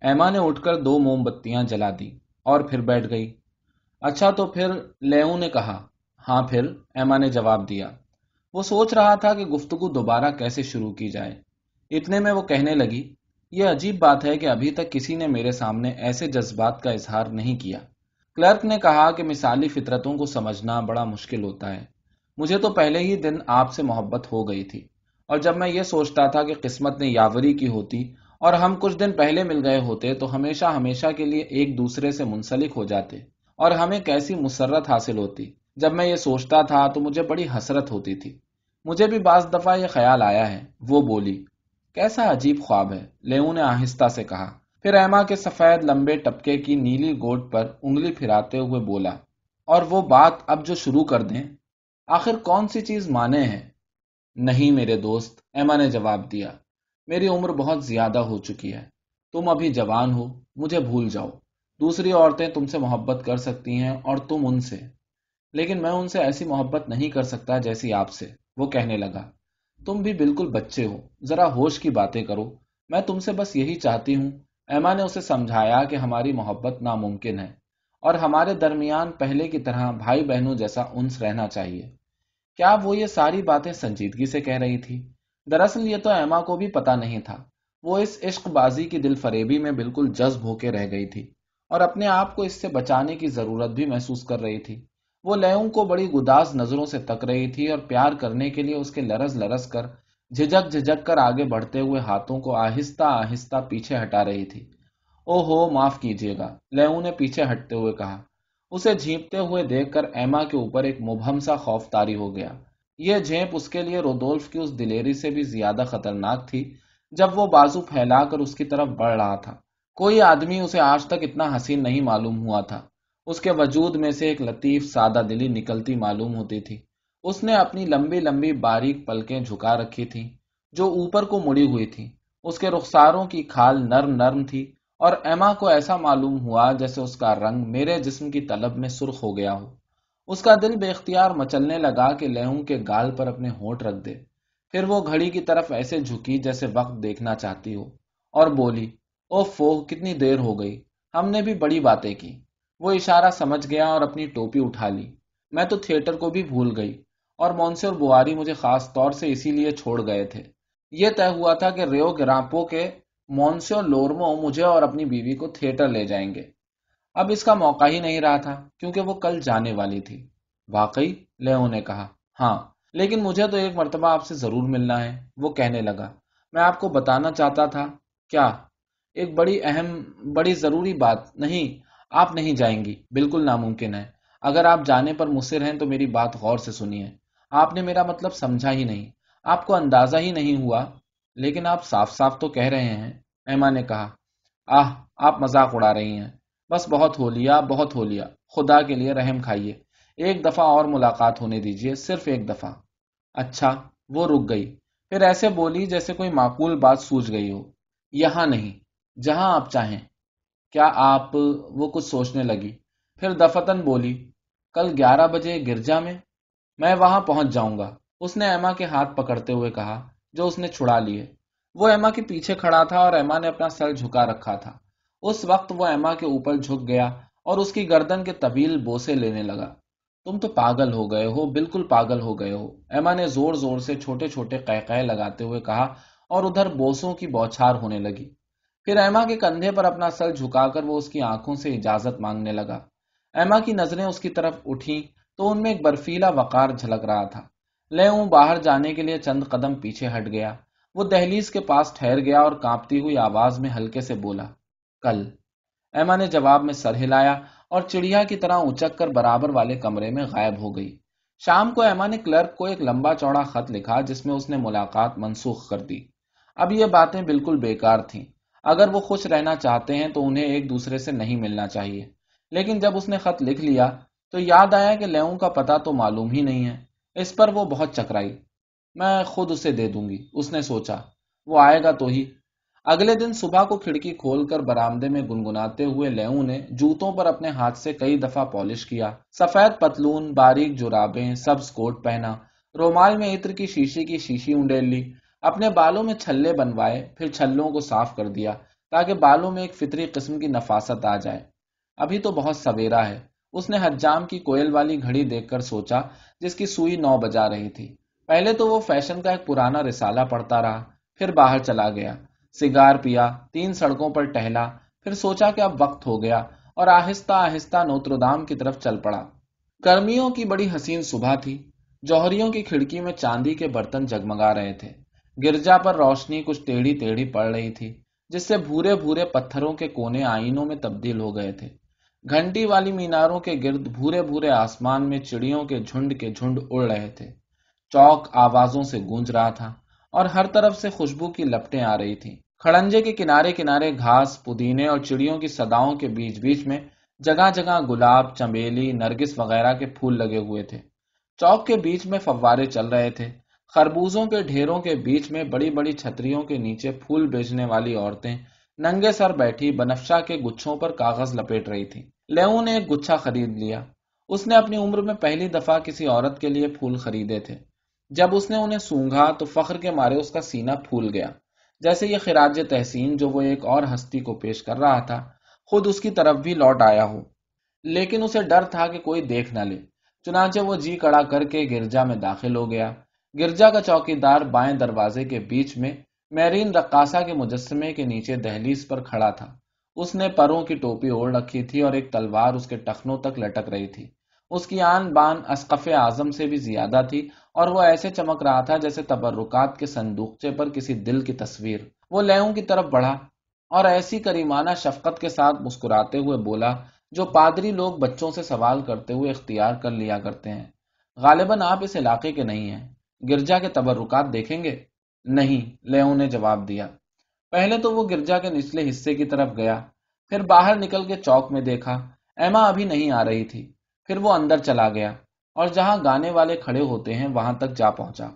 ایما نے اٹھ کر دو موم بتیاں جلا دی اور پھر بیٹھ گئی۔ اچھا تو پھر لیو نے کہا ہاں پھر، ایما نے جواب دیا۔ وہ سوچ رہا تھا کہ گفتگو دوبارہ کیسے شروع کی جائے۔ اتنے میں وہ کہنے لگی، یہ عجیب بات ہے کہ ابھی تک کسی نے میرے سامنے ایسے جذبات کا اظہار نہیں کیا۔ کلرک نے کہا کہ مثالی فطرتوں کو سمجھنا بڑا مشکل ہوتا ہے۔ مجھے تو پہلے ہی دن آپ سے محبت ہو گئی تھی۔ اور جب میں یہ سوچتا تھا کہ قسمت نے یاوری کی ہوتی اور ہم کچھ دن پہلے مل گئے ہوتے تو ہمیشہ ہمیشہ کے لیے ایک دوسرے سے منسلک ہو جاتے اور ہمیں کیسی مسرت حاصل ہوتی۔ جب میں یہ سوچتا تھا تو مجھے بڑی حسرت ہوتی تھی۔ مجھے بھی بعض دفعہ یہ خیال آیا ہے۔ وہ بولی، کیسا عجیب خواب ہے لیو نے آہستہ سے کہا۔ پھر ایما کے سفید لمبے ٹپکے کی نیلی گوٹ پر انگلی پھراتے ہوئے بولا، اور وہ بات اب جو شروع کر دیں، آخر کون سی چیز مانے ہیں؟ نہیں میرے دوست، ایما نے جواب دیا۔ میری عمر بہت زیادہ ہو چکی ہے۔ تم ابھی جوان ہو، مجھے بھول جاؤ۔ دوسری عورتیں تم سے محبت کر سکتی ہیں اور تم ان سے۔ لیکن میں ان سے ایسی محبت نہیں کر سکتا جیسی آپ سے، وہ کہنے لگا۔ تم بھی بالکل بچے ہو، ذرا ہوش کی باتیں کرو۔ میں تم سے بس یہی چاہتی ہوں۔ ایما نے اسے سمجھایا کہ ہماری محبت ناممکن ہے اور ہمارے درمیان پہلے کی طرح بھائی بہنوں جیسا انس رہنا چاہیے۔ کیا وہ یہ ساری باتیں سنجیدگی سے کہہ رہی تھی؟ دراصل یہ تو ایما کو بھی پتا نہیں تھا۔ وہ اس عشق بازی کی دل فریبی میں بالکل جذب ہو کے رہ گئی تھی اور اپنے آپ کو اس سے بچانے کی ضرورت بھی محسوس کر رہی تھی۔ وہ لیوں کو بڑی گداس نظروں سے تک رہی تھی اور پیار کرنے کے لیے اس کے لرز لرز کر جھجک جھجک کر آگے بڑھتے ہوئے ہاتھوں کو آہستہ آہستہ پیچھے ہٹا رہی تھی۔ او ہو معاف کیجیے گا لیوں نے پیچھے ہٹتے ہوئے کہا۔ اسے جھیپتے ہوئے دیکھ کر ایما کے اوپر ایک مبہم سا خوف تاری ہو گیا۔ یہ جھیپ اس کے لیے رودولف کی اس دلیری سے بھی زیادہ خطرناک تھی جب وہ بازو پھیلا کر اس کی طرف بڑھ رہا تھا۔ کوئی آدمی اسے آج تک اتنا حسین نہیں معلوم ہوا تھا۔ اس کے وجود میں سے ایک لطیف سادہ دلی نکلتی معلوم ہوتی تھی۔ اس نے اپنی لمبی لمبی باریک پلکیں جھکا رکھی تھی جو اوپر کو مڑی ہوئی تھی اس کے رخساروں کی کھال نرم نرم تھی اور ایما کو ایسا معلوم ہوا جیسے اس کا رنگ میرے جسم کی طلب میں سرخ ہو گیا ہو۔ اس کا دل بے اختیار مچلنے لگا کہ لہوں کے گال پر اپنے ہونٹ رکھ دے۔ پھر وہ گھڑی کی طرف ایسے جھکی جیسے وقت دیکھنا چاہتی ہو اور بولی او فو کتنی دیر ہو گئی۔ ہم نے بھی بڑی باتیں کی۔ وہ اشارہ سمجھ گیا اور اپنی ٹوپی اٹھا لی۔ میں تو تھیٹر کو بھی بھول گئی اور مونسی اور بواری مجھے خاص طور سے اسی لیے چھوڑ گئے تھے۔ یہ طے ہوا تھا کہ ریو گراپو کے مونسی اور لورمو مجھے اور اپنی بیوی کو تھیٹر لے جائیں گے۔ اب اس کا موقع ہی نہیں رہا تھا، کیونکہ وہ کل جانے والی تھی۔ واقعی لیو نے کہا۔ ہاں لیکن مجھے تو ایک مرتبہ آپ سے ضرور ملنا ہے، وہ کہنے لگا۔ میں آپ کو بتانا چاہتا تھا، کیا؟ ایک بڑی اہم، بڑی ضروری بات نہیں، آپ نہیں جائیں گی۔ بالکل ناممکن ہے۔ اگر آپ جانے پر مصر ہیں تو میری بات غور سے سنیے۔ آپ نے میرا مطلب سمجھا ہی نہیں۔ آپ کو اندازہ ہی نہیں ہوا، لیکن آپ صاف صاف تو کہہ رہے ہیں ایما نے کہا۔ آہ، آپ مذاق اڑا رہی ہیں۔ بس بہت ہو لیا، بہت ہو لیا۔ خدا کے لیے رحم کھائیے۔ ایک دفعہ اور ملاقات ہونے دیجیے صرف ایک دفعہ۔ اچھا وہ رک گئی۔ پھر ایسے بولی جیسے کوئی معقول بات سوچ گئی ہو۔ یہاں نہیں، جہاں آپ چاہیں۔ کیا آپ وہ کچھ سوچنے لگی؟ پھر دفتن بولی، کل گیارہ بجے گرجا میں؟ میں وہاں پہنچ جاؤں گا۔ اس نے ایما کے ہاتھ پکڑتے ہوئے کہا، جو اس نے چھڑا لیے۔ وہ ایما کے پیچھے کھڑا تھا اور ایما نے اپنا سر جھکا رکھا تھا۔ اس وقت وہ ایما کے اوپر جھک گیا اور اس کی گردن کے طویل بوسے لینے لگا۔ تم تو پاگل ہو گئے ہو، بالکل پاگل ہو گئے ہو۔ ایما نے زور زور سے چھوٹے چھوٹے قہ لگاتے ہوئے کہا اور ادھر بوسوں کی بوچھار ہونے لگی۔ پھر ایما کے کندھے پر اپنا سر جھکا کر وہ اس کی آنکھوں سے اجازت مانگنے لگا۔ ایما کی نظریں اس کی طرف اٹھی تو ان میں ایک برفیلا وقار جھلک رہا تھا۔ لے باہر جانے کے لیے چند قدم پیچھے ہٹ گیا۔ وہ دہلیز کے پاس ٹھہر گیا اور کانپتی ہوئی آواز میں ہلکے سے بولا کل۔ ایما نے جواب میں سر ہلایا اور چڑیا کی طرح اچک کر برابر والے کمرے میں غائب ہو گئی۔ شام کو ایما نے کلرک کو ایک لمبا چوڑا خط لکھا جس میں اس نے ملاقات منسوخ کر دی۔ اب یہ باتیں بالکل بیکار تھیں۔ اگر وہ خوش رہنا چاہتے ہیں تو انہیں ایک دوسرے سے نہیں ملنا چاہیے۔ لیکن جب اس نے خط لکھ لیا تو یاد آیا کہ لیوں کا پتا تو معلوم ہی نہیں ہے۔ اس پر وہ بہت چکرائی۔ میں خود اسے دے دوں گی۔ اس نے سوچا، وہ آئے گا تو ہی۔ اگلے دن صبح کو کھڑکی کھول کر برامدے میں گنگناتے ہوئے لیوں نے جوتوں پر اپنے ہاتھ سے کئی دفعہ پالش کیا۔ سفید پتلون، باریک جرابیں سبز کوٹ پہنا۔ رومال میں عطر کی شیشے کی شیشی انڈیل لی۔ اپنے بالوں میں چھلے بنوائے، پھر چھلوں کو صاف کر دیا تاکہ بالوں میں ایک فطری قسم کی نفاست آ جائے۔ ابھی تو بہت سویرا ہے۔ اس نے حجام کی کوئل والی گھڑی دیکھ کر سوچا جس کی سوئی نو بجا رہی تھی۔ پہلے تو وہ فیشن کا ایک پرانا رسالہ پڑتا رہا، پھر باہر چلا گیا۔ سگار پیا، تین سڑکوں پر ٹہلا، پھر سوچا کہ اب وقت ہو گیا اور آہستہ آہستہ نوتردام کی طرف چل پڑا۔ گرمیوں کی بڑی حسین صبح تھی، جوہریوں کی کھڑکی میں چاندی کے برتن جگمگا رہے تھے۔ گرجا پر روشنی کچھ ٹیڑھی ٹیڑھی پڑ رہی تھی، جس سے بھورے بھورے پتھروں کے کونے آئینوں میں تبدیل ہو گئے تھے۔ گھنٹی والی میناروں کے گرد بھورے بھورے آسمان میں چڑیوں کے جھنڈ کے جھنڈ اڑ رہے تھے۔ چوک آوازوں سے گونج رہا تھا۔ اور ہر طرف سے خوشبو کی لپٹیں آ رہی تھی کھڑنجے کے کنارے کنارے گھاس، پودینے اور چڑیوں کی سداؤں کے بیچ بیچ میں جگہ جگہ گلاب، چمیلی، نرگس وغیرہ کے پھول لگے ہوئے تھے۔ چوک کے بیچ میں فوارے چل رہے تھے۔ خربوزوں کے ڈھیروں کے بیچ میں بڑی بڑی چھتریوں کے نیچے پھول بیچنے والی عورتیں ننگے سر بیٹھی بنفشا کے گچھوں پر کاغذ لپیٹ رہی تھی لیو نے ایک گچھا خرید لیا۔ اس نے اپنی عمر میں پہلی دفعہ کسی عورت کے لیے پھول خریدے تھے۔ جب اس نے انہیں سونگا تو فخر کے مارے اس کا سینہ پھول گیا۔ جیسے یہ خراج تحسین جو وہ ایک اور ہستی کو پیش کر رہا تھا، خود اس کی طرف بھی لوٹ آیا ہو لیکن اسے ڈر تھا کہ کوئی دیکھ نہ لے۔ چنانچہ وہ جی کڑا کر کے گرجا میں داخل ہو گیا۔ گرجا کا چوکی دار بائیں دروازے کے بیچ میں میرین رقاسا کے مجسمے کے نیچے دہلیز پر کھڑا تھا۔ اس نے پروں کی ٹوپی اوڑھ رکھی تھی اور ایک تلوار اس کے ٹخنوں تک لٹک رہی تھی۔ اس کی آن بان اسقف اعظم سے بھی زیادہ تھی اور وہ ایسے چمک رہا تھا جیسے تبرکات کے صندوقچے پر کسی دل کی تصویر۔ وہ لیوں کی طرف بڑھا اور ایسی کریمانہ شفقت کے ساتھ مسکراتے ہوئے بولا، جو پادری لوگ بچوں سے سوال کرتے ہوئے اختیار کر لیا کرتے ہیں۔ غالباً آپ اس علاقے کے نہیں ہیں۔ گرجا کے تبرکات دیکھیں گے؟ نہیں لیوں نے جواب دیا۔ پہلے تو وہ گرجا کے نچلے حصے کی طرف گیا، پھر باہر نکل کے چوک میں دیکھا۔ ایما ابھی نہیں آ رہی تھی، پھر وہ اندر چلا گیا۔ اور جہاں گانے والے کھڑے ہوتے ہیں، وہاں تک جا پہنچا۔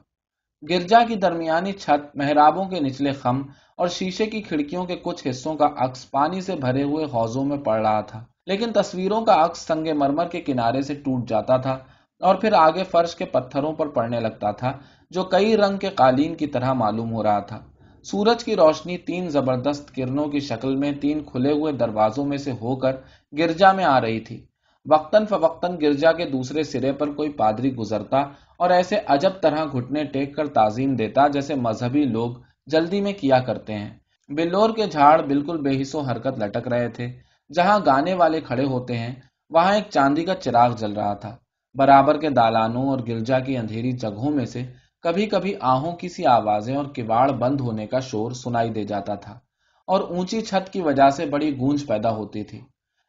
گرجا کی درمیانی چھت، محرابوں کے نچلے خم اور شیشے کی کھڑکیوں کے کچھ حصوں کا عکس پانی سے بھرے ہوئے حوضوں میں پڑ رہا تھا۔ لیکن تصویروں کا عکس سنگ مرمر کے کنارے سے ٹوٹ جاتا تھا اور پھر آگے فرش کے پتھروں پر پڑنے لگتا تھا، جو کئی رنگ کے قالین کی طرح معلوم ہو رہا تھا۔ سورج کی روشنی تین زبردست کرنوں کی شکل میں تین کھلے ہوئے دروازوں میں سے ہو کر گرجا میں آ رہی تھی۔ وقتاً فوقتاً گرجا کے دوسرے سرے پر کوئی پادری گزرتا اور ایسے عجب طرح گھٹنے ٹیک کر تعظیم دیتا جیسے مذہبی لوگ جلدی میں کیا کرتے ہیں۔ بلور کے جھاڑ بالکل بے حص و حرکت لٹک رہے تھے۔ جہاں گانے والے کھڑے ہوتے ہیں، وہاں ایک چاندی کا چراغ جل رہا تھا۔ برابر کے دالانوں اور گرجا کی اندھیری جگہوں میں سے کبھی کبھی آہوں کی سی آوازیں اور کواڑ بند ہونے کا شور سنائی دے جاتا تھا اور اونچی چھت کی وجہ سے بڑی گونج پیدا ہوتی تھی۔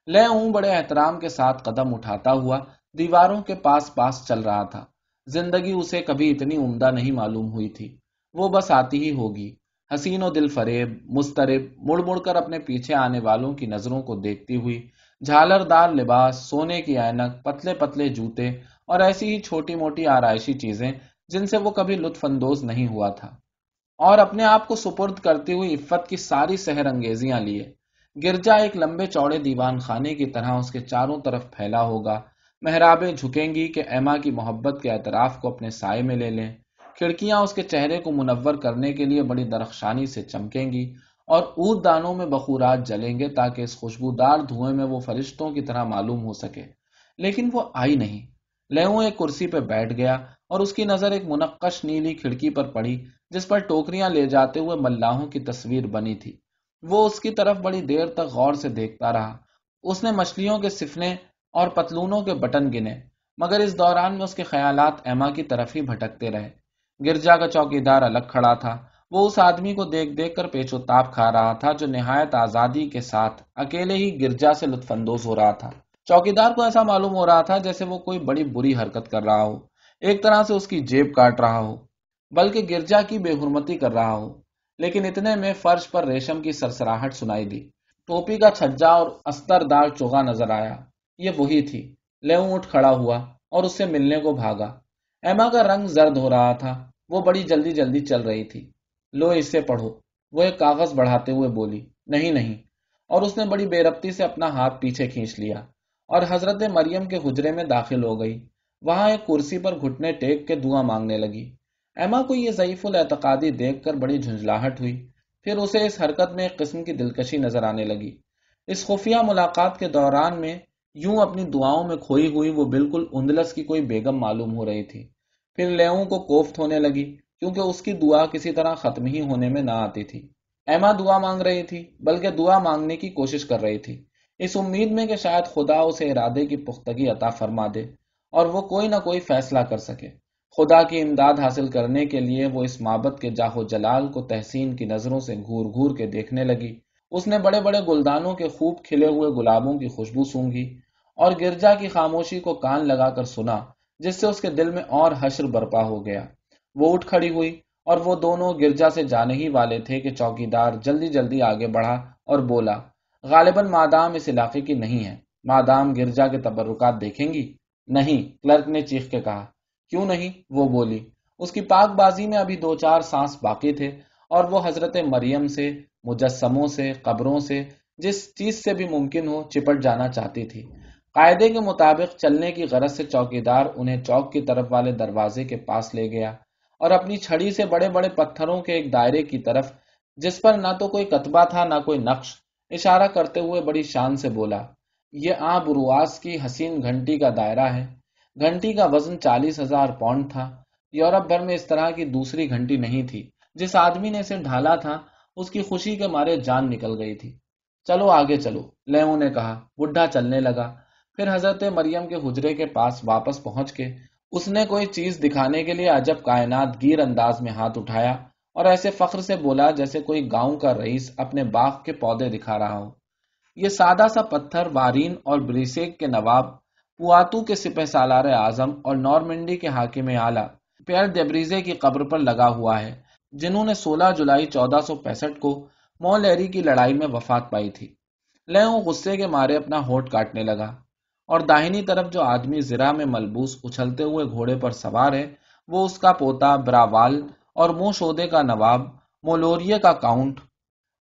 لے اون بڑے احترام کے ساتھ قدم اٹھاتا ہوا دیواروں کے پاس پاس چل رہا تھا۔ زندگی اسے کبھی اتنی عمدہ نہیں معلوم ہوئی تھی۔ وہ بس آتی ہی ہوگی۔ حسین و دل فریب مسترب مڑ مڑ کر اپنے پیچھے آنے والوں کی نظروں کو دیکھتی ہوئی جھالر دار لباس، سونے کی اینک، پتلے پتلے جوتے اور ایسی ہی چھوٹی موٹی آرائشی چیزیں جن سے وہ کبھی لطف اندوز نہیں ہوا تھا۔ اور اپنے آپ کو سپرد کرتی ہوئی عفت کی ساری سحر انگیزیاں لیے۔ گرجا ایک لمبے چوڑے دیوان خانے کی طرح اس کے چاروں طرف پھیلا ہوگا۔ محرابیں جھکیں گی کہ ایما کی محبت کے اعتراف کو اپنے سائے میں لے لیں۔ کھڑکیاں اس کے چہرے کو منور کرنے کے لیے بڑی درخشانی سے چمکیں گی اور اود دانوں میں بخورات جلیں گے تاکہ اس خوشبودار دھوئیں میں وہ فرشتوں کی طرح معلوم ہو سکے۔ لیکن وہ آئی نہیں۔ لیو ایک کرسی پہ بیٹھ گیا اور اس کی نظر ایک منقش نیلی کھڑکی پر پڑی جس پر ٹوکریاں لے جاتے ہوئے ملاحوں کی تصویر بنی تھی۔ وہ اس کی طرف بڑی دیر تک غور سے دیکھتا رہا۔ اس نے مچھلیوں کے سفنے اور پتلونوں کے بٹن گنے، مگر اس دوران میں اس کے خیالات ایما کی طرف ہی بھٹکتے رہے۔ گرجا کا چوکی دار الگ کھڑا تھا۔ وہ اس آدمی کو دیکھ دیکھ کر پیچ و تاپ کھا رہا تھا، جو نہایت آزادی کے ساتھ اکیلے ہی گرجا سے لطف اندوز ہو رہا تھا۔ چوکیدار کو ایسا معلوم ہو رہا تھا جیسے وہ کوئی بڑی بری حرکت کر رہا ہو، ایک طرح سے اس کی جیب کاٹ رہا ہو، بلکہ گرجا کی بے حرمتی کر رہا ہو۔ لیکن اتنے میں فرش پر ریشم کی سرسراہٹ سنائی دی۔ ٹوپی کا چھجا اور استر دار چوگا نظر آیا۔ یہ وہی تھی۔ لیو اٹھ کھڑا ہوا اور اس سے ملنے کو بھاگا۔ ایما کا رنگ زرد ہو رہا تھا۔ وہ بڑی جلدی جلدی چل رہی تھی۔ لو اس سے پڑھو۔ وہ ایک کاغذ بڑھاتے ہوئے بولی، نہیں نہیں۔ اور اس نے بڑی بے ربتی سے اپنا ہاتھ پیچھے کھینچ لیا۔ اور حضرت مریم کے حجرے میں داخل ہو گئی۔ وہاں ایک کرسی پر گھٹنے ٹیک کے دعا مانگنے لگی۔ ایما کو یہ ضعیف الاعتقادی دیکھ کر بڑی جھنجلاہٹ ہوئی۔ پھر اسے اس حرکت میں ایک قسم کی دلکشی نظر آنے لگی۔ اس خفیہ ملاقات کے دوران میں یوں اپنی دعاؤں میں کھوئی ہوئی وہ بالکل اندلس کی کوئی بیگم معلوم ہو رہی تھی۔ پھر لیوں کو کوفت ہونے لگی کیونکہ اس کی دعا کسی طرح ختم ہی ہونے میں نہ آتی تھی۔ ایما دعا مانگ رہی تھی، بلکہ دعا مانگنے کی کوشش کر رہی تھی۔ اس امید میں کہ شاید خدا اسے ارادے کی پختگی عطا فرما دے اور وہ کوئی نہ کوئی فیصلہ کر سکے۔ خدا کی امداد حاصل کرنے کے لیے وہ اس مابت کے جاہو جلال کو تحسین کی نظروں سے گھور گھور کے دیکھنے لگی۔ اس نے بڑے بڑے گلدانوں کے خوب کھلے ہوئے گلابوں کی خوشبو سونگی اور گرجا کی خاموشی کو کان لگا کر سنا، جس سے اس کے دل میں اور حشر برپا ہو گیا۔ وہ اٹھ کھڑی ہوئی اور وہ دونوں گرجا سے جانے ہی والے تھے کہ چوکی دار جلدی جلدی آگے بڑھا اور بولا، غالباً مادام اس علاقے کی نہیں ہے۔ مادام گرجا کے تبرکات دیکھیں گی؟ نہیں، کلرک نے چیخ کے کہا۔ کیوں نہیں؟ وہ بولی، اس کی پاک بازی میں ابھی دو چار سانس باقی تھے اور وہ حضرت مریم سے، مجسموں سے، قبروں سے، جس چیز سے بھی ممکن ہو، چپٹ جانا چاہتی تھی۔ قاعدے کے مطابق چلنے کی غرض سے چوکی دار انہیں چوک کی طرف والے دروازے کے پاس لے گیا اور اپنی چھڑی سے بڑے بڑے پتھروں کے ایک دائرے کی طرف، جس پر نہ تو کوئی کتبہ تھا، نہ کوئی نقش، اشارہ کرتے ہوئے بڑی شان سے بولا، یہ آ برواس کی حسین گھنٹی کا دائرہ ہے۔ گھنٹی کا وزن چالیس ہزار پاؤنڈ تھا۔ یورپ بھر میں اس طرح کی دوسری گھنٹی نہیں تھی۔ جس آدمی نے اسے ڈھالا تھا، اس کی خوشی کے مارے جان نکل گئی تھی۔ چلو آگے چلو لیو نے کہا۔ بڈھا چلنے لگا۔ پھر حضرت مریم کے حجرے کے پاس واپس پہنچ کے اس نے کوئی چیز دکھانے کے لیے عجب کائنات گیر انداز میں ہاتھ اٹھایا اور ایسے فخر سے بولا جیسے کوئی گاؤں کا رئیس اپنے باغ کے پودے دکھا رہا ہو۔ یہ سادہ سا پتھر، وارین اور بریسیک کے نواب پواتو کے سپہ سالار اعظم اور نارمنڈی کے حاکم اعلیٰ پیر دیبریزے کی قبر پر لگا ہوا ہے، جنہوں نے سولہ جولائی چودہ سو پینسٹھ کو مولری کی لڑائی میں وفات پائی تھی۔ لیوں غصے کے مارے اپنا ہوٹ کاٹنے لگا اور داہنی طرف جو آدمی زرا میں ملبوس اچھلتے ہوئے گھوڑے پر سوار ہے، وہ اس کا پوتا براوال اور منہ شودے کا نواب مولوریے کا کاؤنٹ،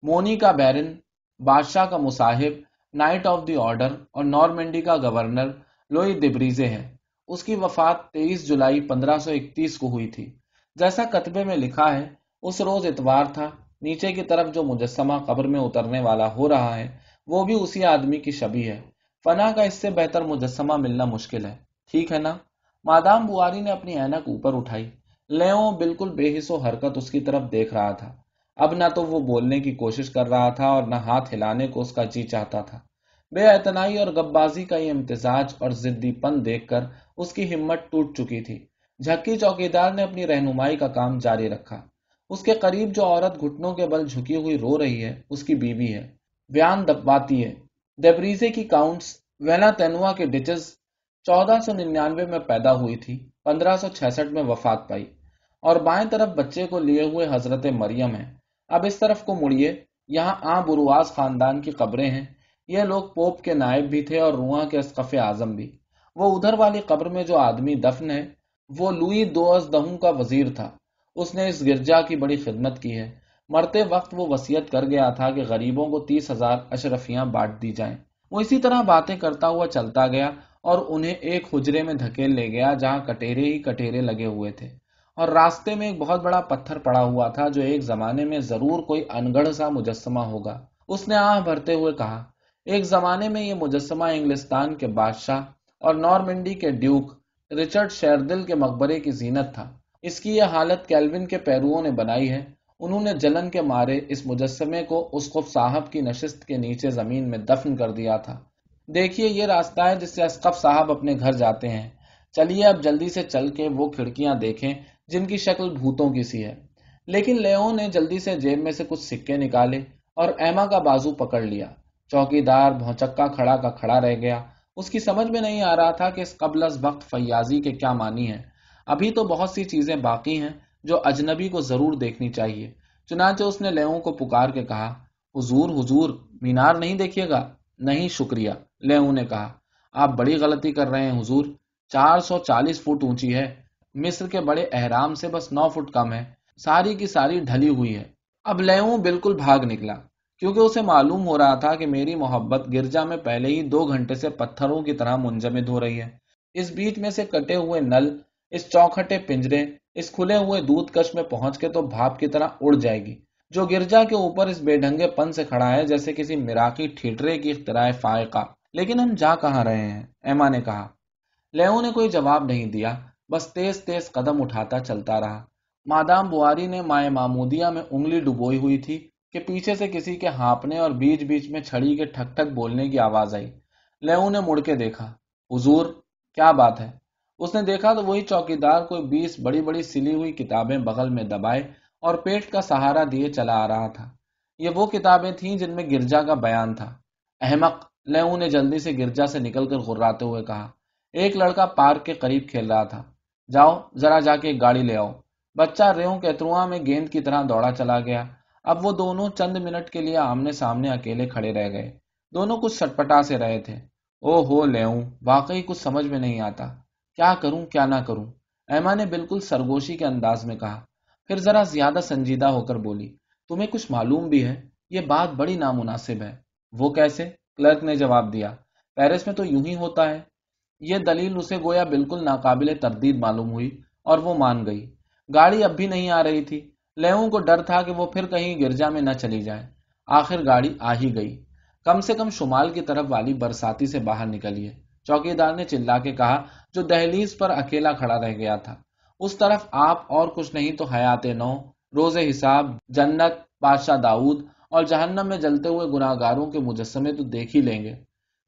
مونی کا بیرن، بادشاہ کا مصاحب، نائٹ آف دی آرڈر اور نارمنڈی کا گورنر لوئی دبریزے ہے اس کی وفات تیئیس جولائی پندرہ سو اکتیس کو ہوئی تھی۔ جیسا کتبے میں لکھا ہے، اس روز اتوار تھا۔ نیچے کی طرف جو مجسمہ قبر میں اترنے والا ہو رہا ہے، وہ بھی اسی آدمی کی شبی ہے۔ فنا کا اس سے بہتر مجسمہ ملنا مشکل ہے۔ ٹھیک ہے نا؟ مادام بواری نے اپنی اینک اوپر اٹھائی۔ لیو بالکل بے حص و حرکت اس کی طرف دیکھ رہا تھا۔ اب نہ تو وہ بولنے کی کوشش کر رہا تھا اور نہ ہاتھ ہلانے کو اس کا جی چاہتا تھا۔ بے اعتنائی اور گبازی کا یہ امتزاج اور ضدی پن دیکھ کر اس کی ہمت ٹوٹ چکی تھی۔ جھکی چوکی دار نے اپنی رہنمائی کا کام جاری رکھا۔ اس کے قریب جو عورت گھٹنوں کے بل جھکی ہوئی رو رہی ہے، اس کی بیوی ہے۔ بیان دباتی ہے۔ دیبریزے کی کاؤنٹس وینا تینوا کے ڈچز چودہ سو ننانوے میں پیدا ہوئی تھی، پندرہ سو چھسٹھ میں وفات پائی۔ اور بائیں طرف بچے کو لیے ہوئے حضرت مریم ہے اب اس طرف کو مڑیے، یہاں آ برواز خاندان کی قبریں ہیں۔ یہ لوگ پوپ کے نائب بھی تھے اور رواں کے اسقف اعظم بھی۔ وہ ادھر والی قبر میں جو آدمی دفن ہے، وہ لوئی دو از دہوں کا وزیر تھا۔ اس نے اس گرجا کی بڑی خدمت کی ہے۔ مرتے وقت وہ وسیعت کر گیا تھا کہ غریبوں کو تیس ہزار اشرفیاں بانٹ دی جائیں۔ وہ اسی طرح باتیں کرتا ہوا چلتا گیا اور انہیں ایک حجرے میں دھکیل لے گیا جہاں کٹیرے ہی کٹیرے لگے ہوئے تھے۔ اور راستے میں ایک بہت بڑا پتھر پڑا ہوا تھا جو ایک زمانے میں ضرور کوئی انگڑ سا مجسمہ ہوگا۔ اس نے آہ بھرتے ہوئے کہا ایک زمانے میں یہ مجسمہ انگلستان کے بادشاہ اور نارمنڈی کے ڈیوک رچرڈ شیردل کے مقبرے کی زینت تھا۔ اس کی یہ حالت کیلوین کے پیرووں نے بنائی ہے۔ انہوں نے جلن کے مارے اس مجسمے کو اس صاحب کی نشست کے نیچے زمین میں دفن کر دیا تھا۔ دیکھیے یہ راستہ ہے جس سے اسقف صاحب اپنے گھر جاتے ہیں۔ چلیے اب جلدی سے چل کے وہ کھڑکیاں دیکھیں جن کی شکل بھوتوں کی سی ہے۔ لیکن لیو نے جلدی سے جیب میں سے کچھ سکے نکالے اور ایما کا بازو پکڑ لیا۔ چوکی دار بھوچکا کھڑا کا کھڑا رہ گیا۔ اس کی سمجھ میں نہیں آ رہا تھا کہ اس قبل از وقت فیاضی کے کیا معنی ہے ابھی تو بہت سی چیزیں باقی ہیں جو اجنبی کو ضرور دیکھنی چاہیے۔ چنانچہ اس نے لیوں کو پکار کے کہا، حضور حضور، مینار نہیں دیکھیے گا؟ نہیں، شکریہ لیوں نے کہا۔ آپ بڑی غلطی کر رہے ہیں، حضور۔ چار سو چالیس فٹ اونچی ہے۔ مصر کے بڑے احرام سے بس نو فٹ کم ہے۔ ساری کی ساری ڈھلی ہوئی ہے۔ اب لیوں بالکل بھاگ نکلا۔ کیونکہ اسے معلوم ہو رہا تھا کہ میری محبت گرجا میں پہلے ہی دو گھنٹے سے پتھروں کی طرح منجمد ہو رہی ہے۔ اس بیچ میں سے کٹے ہوئے نل، اس چوکھٹے پنجرے، اس کھلے ہوئے دودھ کش میں پہنچ کے تو بھاپ کی طرح اڑ جائے گی۔ جو گرجا کے اوپر اس بے ڈھنگے پن سے کھڑا ہے، جیسے کسی مراقی ٹھیٹرے کی اختراع فائقہ۔ لیکن ہم جا کہاں رہے ہیں؟ ایما نے کہا۔ لیو نے کوئی جواب نہیں دیا، بس تیز تیز قدم اٹھاتا چلتا رہا۔ مادام بواری نے مائع معمودیا میں انگلی ڈبوئی ہوئی تھی۔ کہ پیچھے سے کسی کے ہانپنے اور بیچ بیچ میں چھڑی کے ٹھک ٹھک بولنے کی آواز آئی۔ لیو نے مڑ کے دیکھا، حضور، کیا بات ہے؟ اس نے دیکھا تو وہی چوکی دار کوئی بیس بڑی بڑی سلی ہوئی کتابیں بغل میں دبائے اور پیٹ کا سہارا دیے چلا آ رہا تھا۔ یہ وہ کتابیں تھیں جن میں گرجا کا بیان تھا۔ احمق! لیو نے جلدی سے گرجا سے نکل کر غراتے ہوئے کہا۔ ایک لڑکا پارک کے قریب کھیل رہا تھا۔ جاؤ، ذرا جا کے ایک گاڑی لے آؤ۔ بچہ ریو کیترواں میں گیند کی طرح دوڑا چلا گیا۔ اب وہ دونوں چند منٹ کے لیے آمنے سامنے اکیلے کھڑے رہ گئے۔ دونوں کچھ سٹپٹا سے رہے تھے۔ او ہو لے واقعی کچھ سمجھ میں نہیں آتا۔ کیا کروں، کیا نہ کروں؟ ایما نے بالکل سرگوشی کے انداز میں کہا۔ پھر ذرا زیادہ سنجیدہ ہو کر بولی، تمہیں کچھ معلوم بھی ہے؟ یہ بات بڑی نامناسب ہے۔ وہ کیسے؟ کلرک نے جواب دیا۔ پیرس میں تو یوں ہی ہوتا ہے۔ یہ دلیل اسے گویا بالکل ناقابل تردید معلوم ہوئی اور وہ مان گئی۔ گاڑی اب بھی نہیں آ رہی تھی۔ لیہوں کو ڈر تھا کہ وہ پھر کہیں گرجا میں نہ چلی جائے۔ آخر گاڑی آ ہی گئی۔ کم سے کم شمال کی طرف والی برساتی سے باہر نکلی ہے چوکی دار نے چلا کے کہا، جو دہلیز پر اکیلا کھڑا رہ گیا تھا۔ اس طرف آپ اور کچھ نہیں تو حیات نو روز حساب، جنت، بادشاہ داؤد اور جہنم میں جلتے ہوئے گناہ گاروں کے مجسمے تو دیکھ ہی لیں گے۔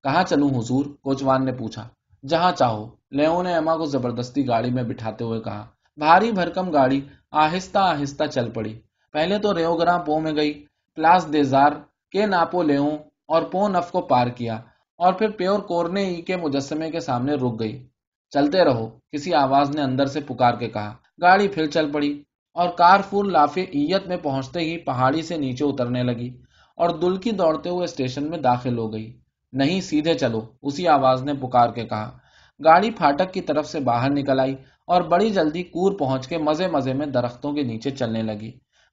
کہاں چلوں حضور؟ کوچوان نے پوچھا۔ جہاں چاہو۔ لیو نے ایما کو زبردستی گاڑی میں بٹھاتے ہوئے کہا۔ بھاری بھرکم گاڑی آہستہ آہستہ چل پڑی پہلے تو ریوگراں پو میں گئی پلاس دیزار کے ناپو لیوں اور پو نف کو پار کیا اور پھر پیور کورنے ای کے مجسمے کے سامنے رک گئی چلتے رہو کسی آواز نے اندر سے پکار کے کہا گاڑی پھر چل پڑی اور کارفور لافے ایت میں پہنچتے ہی پہاڑی سے نیچے اترنے لگی اور دلکی دوڑتے ہوئے اسٹیشن میں داخل ہو گئی نہیں سیدھے چلو اسی آواز نے پکار کے کہا گاڑی پھاٹک کی طرف سے باہر نکل آئی اور بڑی جلدی کور پہنچ کے مزے مزے میں درختوں کے نیچے چلنے لگی۔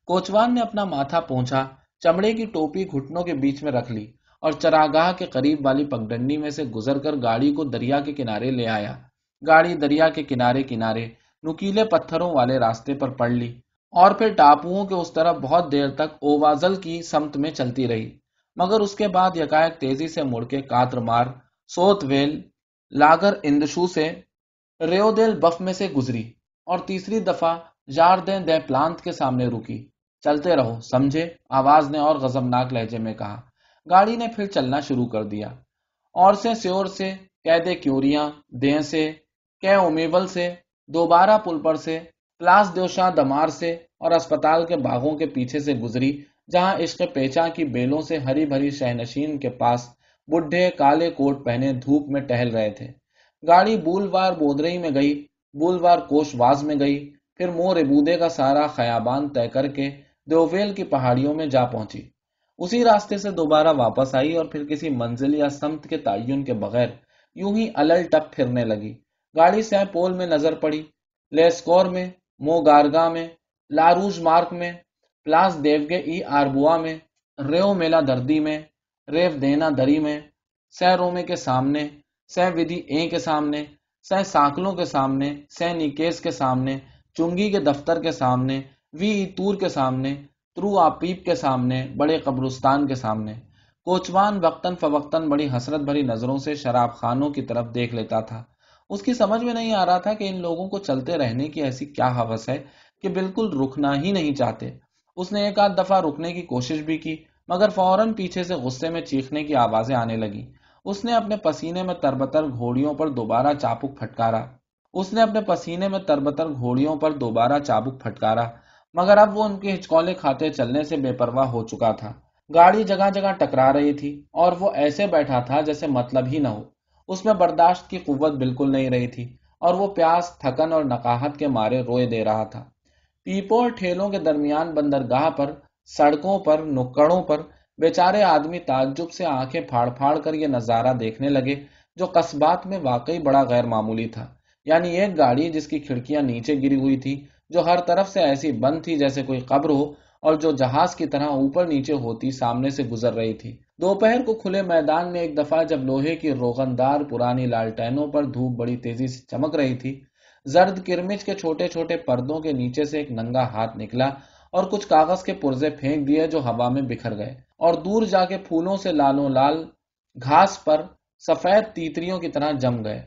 کوچوان نے اپنا ماتھا پہنچا چمڑے کی ٹوپی گھٹنوں کے بیچ میں رکھ لی اور چراگاہ کے قریب والی پگڈنڈی میں سے گزر کر گاڑی کو دریا کے کنارے لے آیا۔ گاڑی دریا کے کنارے کنارے نکیلے پتھروں والے راستے پر پڑ لی اور پھر ٹاپوؤں کے اس طرف بہت دیر تک اووازل کی سمت میں چلتی رہی۔ مگر اس کے بعد یکائک تیزی سے مڑ کے کاتر مار، سوت ویل، لاگر اندشو سے ریو دل بف میں سے گزری اور تیسری دفعہ جاردین دے پلانت کے سامنے رکی۔ چلتے رہو، سمجھے؟ آواز نے اور غزمناک لہجے میں کہا۔ گاڑی نے پھر چلنا شروع کر دیا۔ اور سے سیور سے قید کیوریاں، دیں سے کہ امیول سے، دوبارہ پل پر سے، پلاس دیوشاہ دمار سے اور اسپتال کے باغوں کے پیچھے سے گزری، جہاں عشق پیچا کی بیلوں سے ہری بھری شہنشین کے پاس بڈھے کالے کوٹ پہنے دھوپ میں ٹہل رہے تھے۔ گاڑی بولوار بودرئی میں گئی، بولوار کوش واز میں گئی، پھر مور ابودے کا سارا خیابان طے کر کے دیوویل کی پہاڑیوں میں جا پہنچی۔ اسی راستے سے دوبارہ واپس آئی اور پھر کسی منزل یا سمت کے تعین کے بغیر یوں ہی الل ٹپ پھرنے لگی۔ گاڑی سہ پول میں نظر پڑی، لیسکور میں، مو گارگا میں، لاروج مارک میں، پلاس دیوگے ای آربوا میں، ریو میلا دردی میں، ریو دینا دری میں سہ رومے کے سامنے سہ ودی اے کے سامنے، سہ ساکلوں کے سامنے، سہ نیکیس کے سامنے، چنگی کے دفتر کے سامنے، وی تور کے سامنے، ترو آپیپ کے سامنے، بڑے قبرستان کے سامنے۔ کوچوان وقتاً فوقتاً بڑی حسرت بھری نظروں سے شراب خانوں کی طرف دیکھ لیتا تھا۔ اس کی سمجھ میں نہیں آ رہا تھا کہ ان لوگوں کو چلتے رہنے کی ایسی کیا حوث ہے کہ بالکل رکنا ہی نہیں چاہتے۔ اس نے ایک آدھ دفعہ رکنے کی کوشش بھی کی، مگر فوراً پیچھے سے غصے میں چیخنے کی آوازیں آنے لگی اس نے اپنے پسینے میں تربتر گھوڑیوں پر دوبارہ چاپک پھٹکارا۔ اس نے اپنے پسینے میں تربتر گھوڑیوں پر دوبارہ چابک پھٹکارا، مگر اب وہ ان کے ہچکولے کھاتے چلنے سے بے پرواہ ہو چکا تھا۔ گاڑی جگہ جگہ ٹکرا رہی تھی اور وہ ایسے بیٹھا تھا جیسے مطلب ہی نہ ہو۔ اس میں برداشت کی قوت بالکل نہیں رہی تھی اور وہ پیاس، تھکن اور نقاہت کے مارے روئے دے رہا تھا۔ پیپو اور ٹھیلوں کے درمیان بندرگاہ پر، سڑکوں پر، نکڑوں پر بیچارے آدمی تعجب سے آنکھیں پھاڑ پھاڑ کر یہ نظارہ دیکھنے لگے جو قصبات میں واقعی بڑا غیر معمولی تھا۔ یعنی ایک گاڑی جس کی کھڑکیاں نیچے گری ہوئی تھی، جو ہر طرف سے ایسی بند تھی جیسے کوئی قبر ہو، اور جو جہاز کی طرح اوپر نیچے ہوتی سامنے سے گزر رہی تھی۔ دوپہر کو کھلے میدان میں ایک دفعہ جب لوہے کی روغندار پرانی لالٹینوں پر دھوپ بڑی تیزی سے چمک رہی تھی، زرد کرمچ کے چھوٹے چھوٹے پردوں کے نیچے سے ایک ننگا ہاتھ نکلا اور کچھ کاغذ کے پرزے پھینک دیے جو ہوا میں بکھر گئے اور دور جا کے پھولوں سے لالوں لال گھاس پر سفید تیتریوں کی طرح جم گئے۔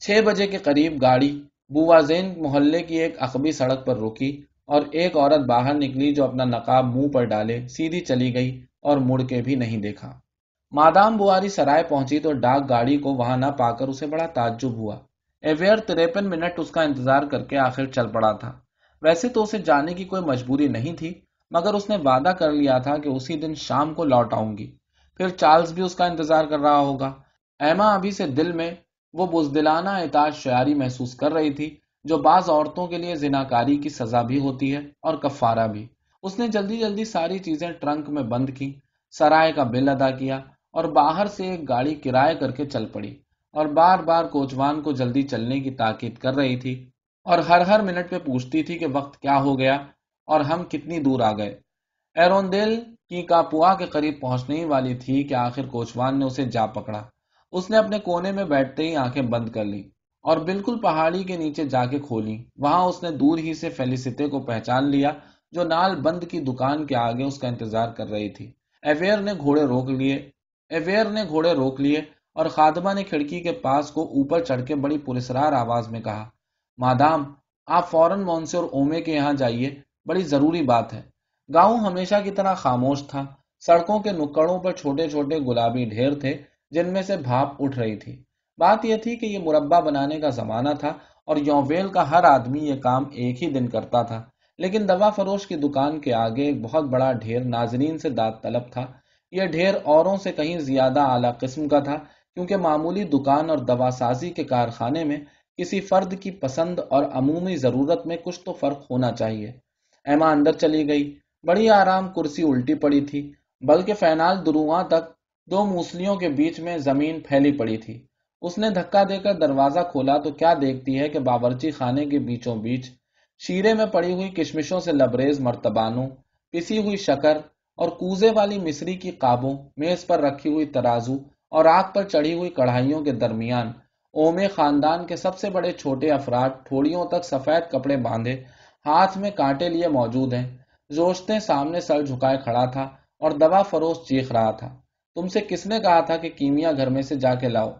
چھ بجے کے قریب گاڑی بوا زین محلے کی ایک اخبی سڑک پر رکی اور ایک عورت باہر نکلی جو اپنا نقاب منہ پر ڈالے، سیدھی چلی گئی اور مڑ کے بھی نہیں دیکھا۔ مادام بواری سرائے پہنچی تو ڈاک گاڑی کو وہاں نہ پا کر اسے بڑا تعجب ہوا۔ ایویر تریپن منٹ اس کا انتظار کر کے آخر چل پڑا تھا۔ ویسے تو اسے جانے کی کوئی مجبوری نہیں تھی، مگر اس نے وعدہ کر لیا تھا کہ اسی دن شام کو لوٹ آؤں گی۔ پھر چارلز بھی اس کا انتظار کر رہا ہوگا۔ ایما ابھی سے دل میں وہ بزدلانہ اطاعت شعاری محسوس کر رہی تھی، جو بعض عورتوں کے لیے زناکاری کی سزا بھی ہوتی ہے اور کفارہ بھی۔ اس نے جلدی جلدی ساری چیزیں ٹرنک میں بند کی سرائے کا بل ادا کیا اور باہر سے ایک گاڑی کرایہ کر کے چل پڑی۔ اور بار بار کوچوان کو جلدی چلنے کی تاکید کر رہی تھی۔ اور ہر ہر منٹ پہ پوچھتی تھی کہ وقت کیا ہو گیا اور ہم کتنی دور آ گئے۔ ایروندیل کی کاپوا کے قریب پہنچنے والی تھی کہ آخر کوچوان نے اسے جا پکڑا۔ اس نے اپنے کونے میں بیٹھتے ہی آنکھیں بند کر لی اور بالکل پہاڑی کے نیچے جا کے کھولی وہاں اس نے دور ہی سے فیلستے کو پہچان لیا جو نال بند کی دکان کے آگے اس کا انتظار کر رہی تھی۔ ایویر نے گھوڑے روک لیے۔ ایویر نے گھوڑے روک لیے اور خادمہ نے کھڑکی کے پاس کو اوپر چڑھ کے بڑی پرسرار آواز میں کہا مادام، آپ فوراً مونسے اور اومے کے یہاں جائیے، بڑی ضروری بات ہے۔ گاؤں ہمیشہ کی طرح خاموش تھا، سڑکوں کے نکڑوں پر چھوٹے چھوٹے گلابی ڈھیر تھے، جن میں سے بھاپ اٹھ رہی تھی۔ بات یہ تھی کہ یہ مربع بنانے کا زمانہ تھا اور یوویل کا ہر آدمی یہ کام ایک ہی دن کرتا تھا۔ لیکن دوا فروش کی دکان کے آگے ایک بہت بڑا ڈھیر ناظرین سے داد طلب تھا۔ یہ ڈھیر اوروں سے کہیں زیادہ اعلیٰ قسم کا تھا، کیونکہ معمولی دکان اور دوا سازی کے کارخانے میں کسی فرد کی پسند اور عمومی ضرورت میں کچھ تو فرق ہونا چاہیے۔ ایما اندر چلی گئی۔ بڑی آرام کرسی الٹی پڑی تھی، بلکہ فینال دروہاں تک دو موسلیوں کے بیچ میں زمین پھیلی پڑی تھی۔ اس نے دھکا دے کر دروازہ کھولا تو کیا دیکھتی ہے کہ باورچی خانے کے بیچوں بیچ شیرے میں پڑی ہوئی کشمشوں سے لبریز مرتبانوں، پسی ہوئی شکر اور کوزے والی مصری کی قابوں، میز پر رکھی ہوئی ترازو اور آگ پر چڑھی ہوئی کڑھائیوں کے درمیان اومے خاندان کے سب سے بڑے چھوٹے افراد تھوڑیوں تک سفید کپڑے باندھے، ہاتھ میں کانٹے لیے موجود ہیں۔ جوشتے سامنے سر جھکائے کھڑا تھا اور دوا فروش چیخ رہا تھا۔ تم سے کس نے کہا تھا کہ کیمیا گھر میں سے جا کے لاؤ؟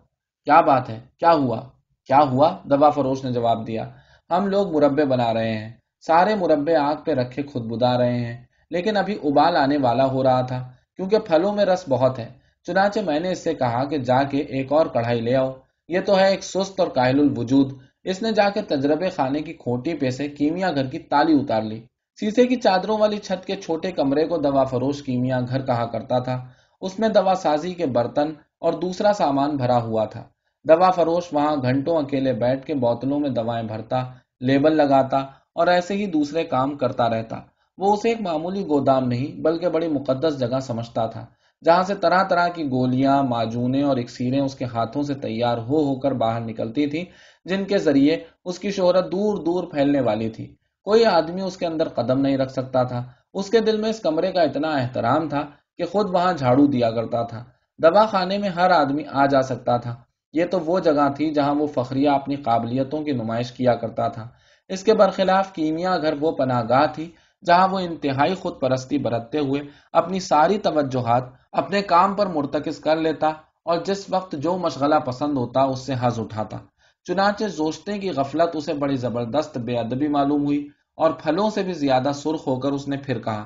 کیا بات ہے؟ کیا ہوا؟ کیا ہوا؟ دوا فروش نے جواب دیا۔ ہم لوگ مربے بنا رہے ہیں۔ سارے مربے آگ پہ رکھے خود بدا رہے ہیں۔ لیکن ابھی ابال آنے والا ہو رہا تھا۔ کیونکہ پھلوں میں رس بہت ہے۔ چنانچہ میں نے اس سے کہا کہ جا کے ایک اور کڑھائی لے آؤ۔ یہ تو ہے ایک سست اور کاہل الوجود۔ اس نے جا کے تجربے خانے کی کھوٹی پہ سے کیمیا گھر کی تالی اتار لی۔ سیسے کی چادروں والی چھت کے چھوٹے کمرے کو دوا فروش کیمیا گھر کہا کرتا تھا۔ اس میں دوا سازی کے برتن اور دوسرا سامان بھرا ہوا تھا۔ دوا فروش وہاں گھنٹوں اکیلے بیٹھ کے بوتلوں میں دوائیں بھرتا، لیبل لگاتا اور ایسے ہی دوسرے کام کرتا رہتا۔ وہ اسے ایک معمولی گودام نہیں، بلکہ بڑی مقدس جگہ سمجھتا تھا۔ جہاں سے طرح طرح کی گولیاں معجونیں اور اکسیریں اس کے ہاتھوں سے تیار ہو ہو کر باہر نکلتی تھی جن کے ذریعے اس کی شہرت دور دور پھیلنے والی تھی۔ کوئی آدمی اس کے اندر قدم نہیں رکھ سکتا تھا۔ اس کے دل میں اس کمرے کا اتنا احترام تھا کہ خود وہاں جھاڑو دیا کرتا تھا۔ دوا خانے میں ہر آدمی آ جا سکتا تھا۔ یہ تو وہ جگہ تھی جہاں وہ فخریہ اپنی قابلیتوں کی نمائش کیا کرتا تھا۔ اس کے برخلاف کیمیا گھر وہ پناہ گاہ تھی جہاں وہ انتہائی خود پرستی برتتے ہوئے اپنی ساری توجہات اپنے کام پر مرتکز کر لیتا اور جس وقت جو مشغلہ پسند ہوتا اس سے حض اٹھاتا۔ چنانچہ زوشتے کی غفلت اسے بڑی زبردست، بے ادبی معلوم ہوئی اور پھلوں سے بھی زیادہ سرخ ہو کر اس نے پھر کہا،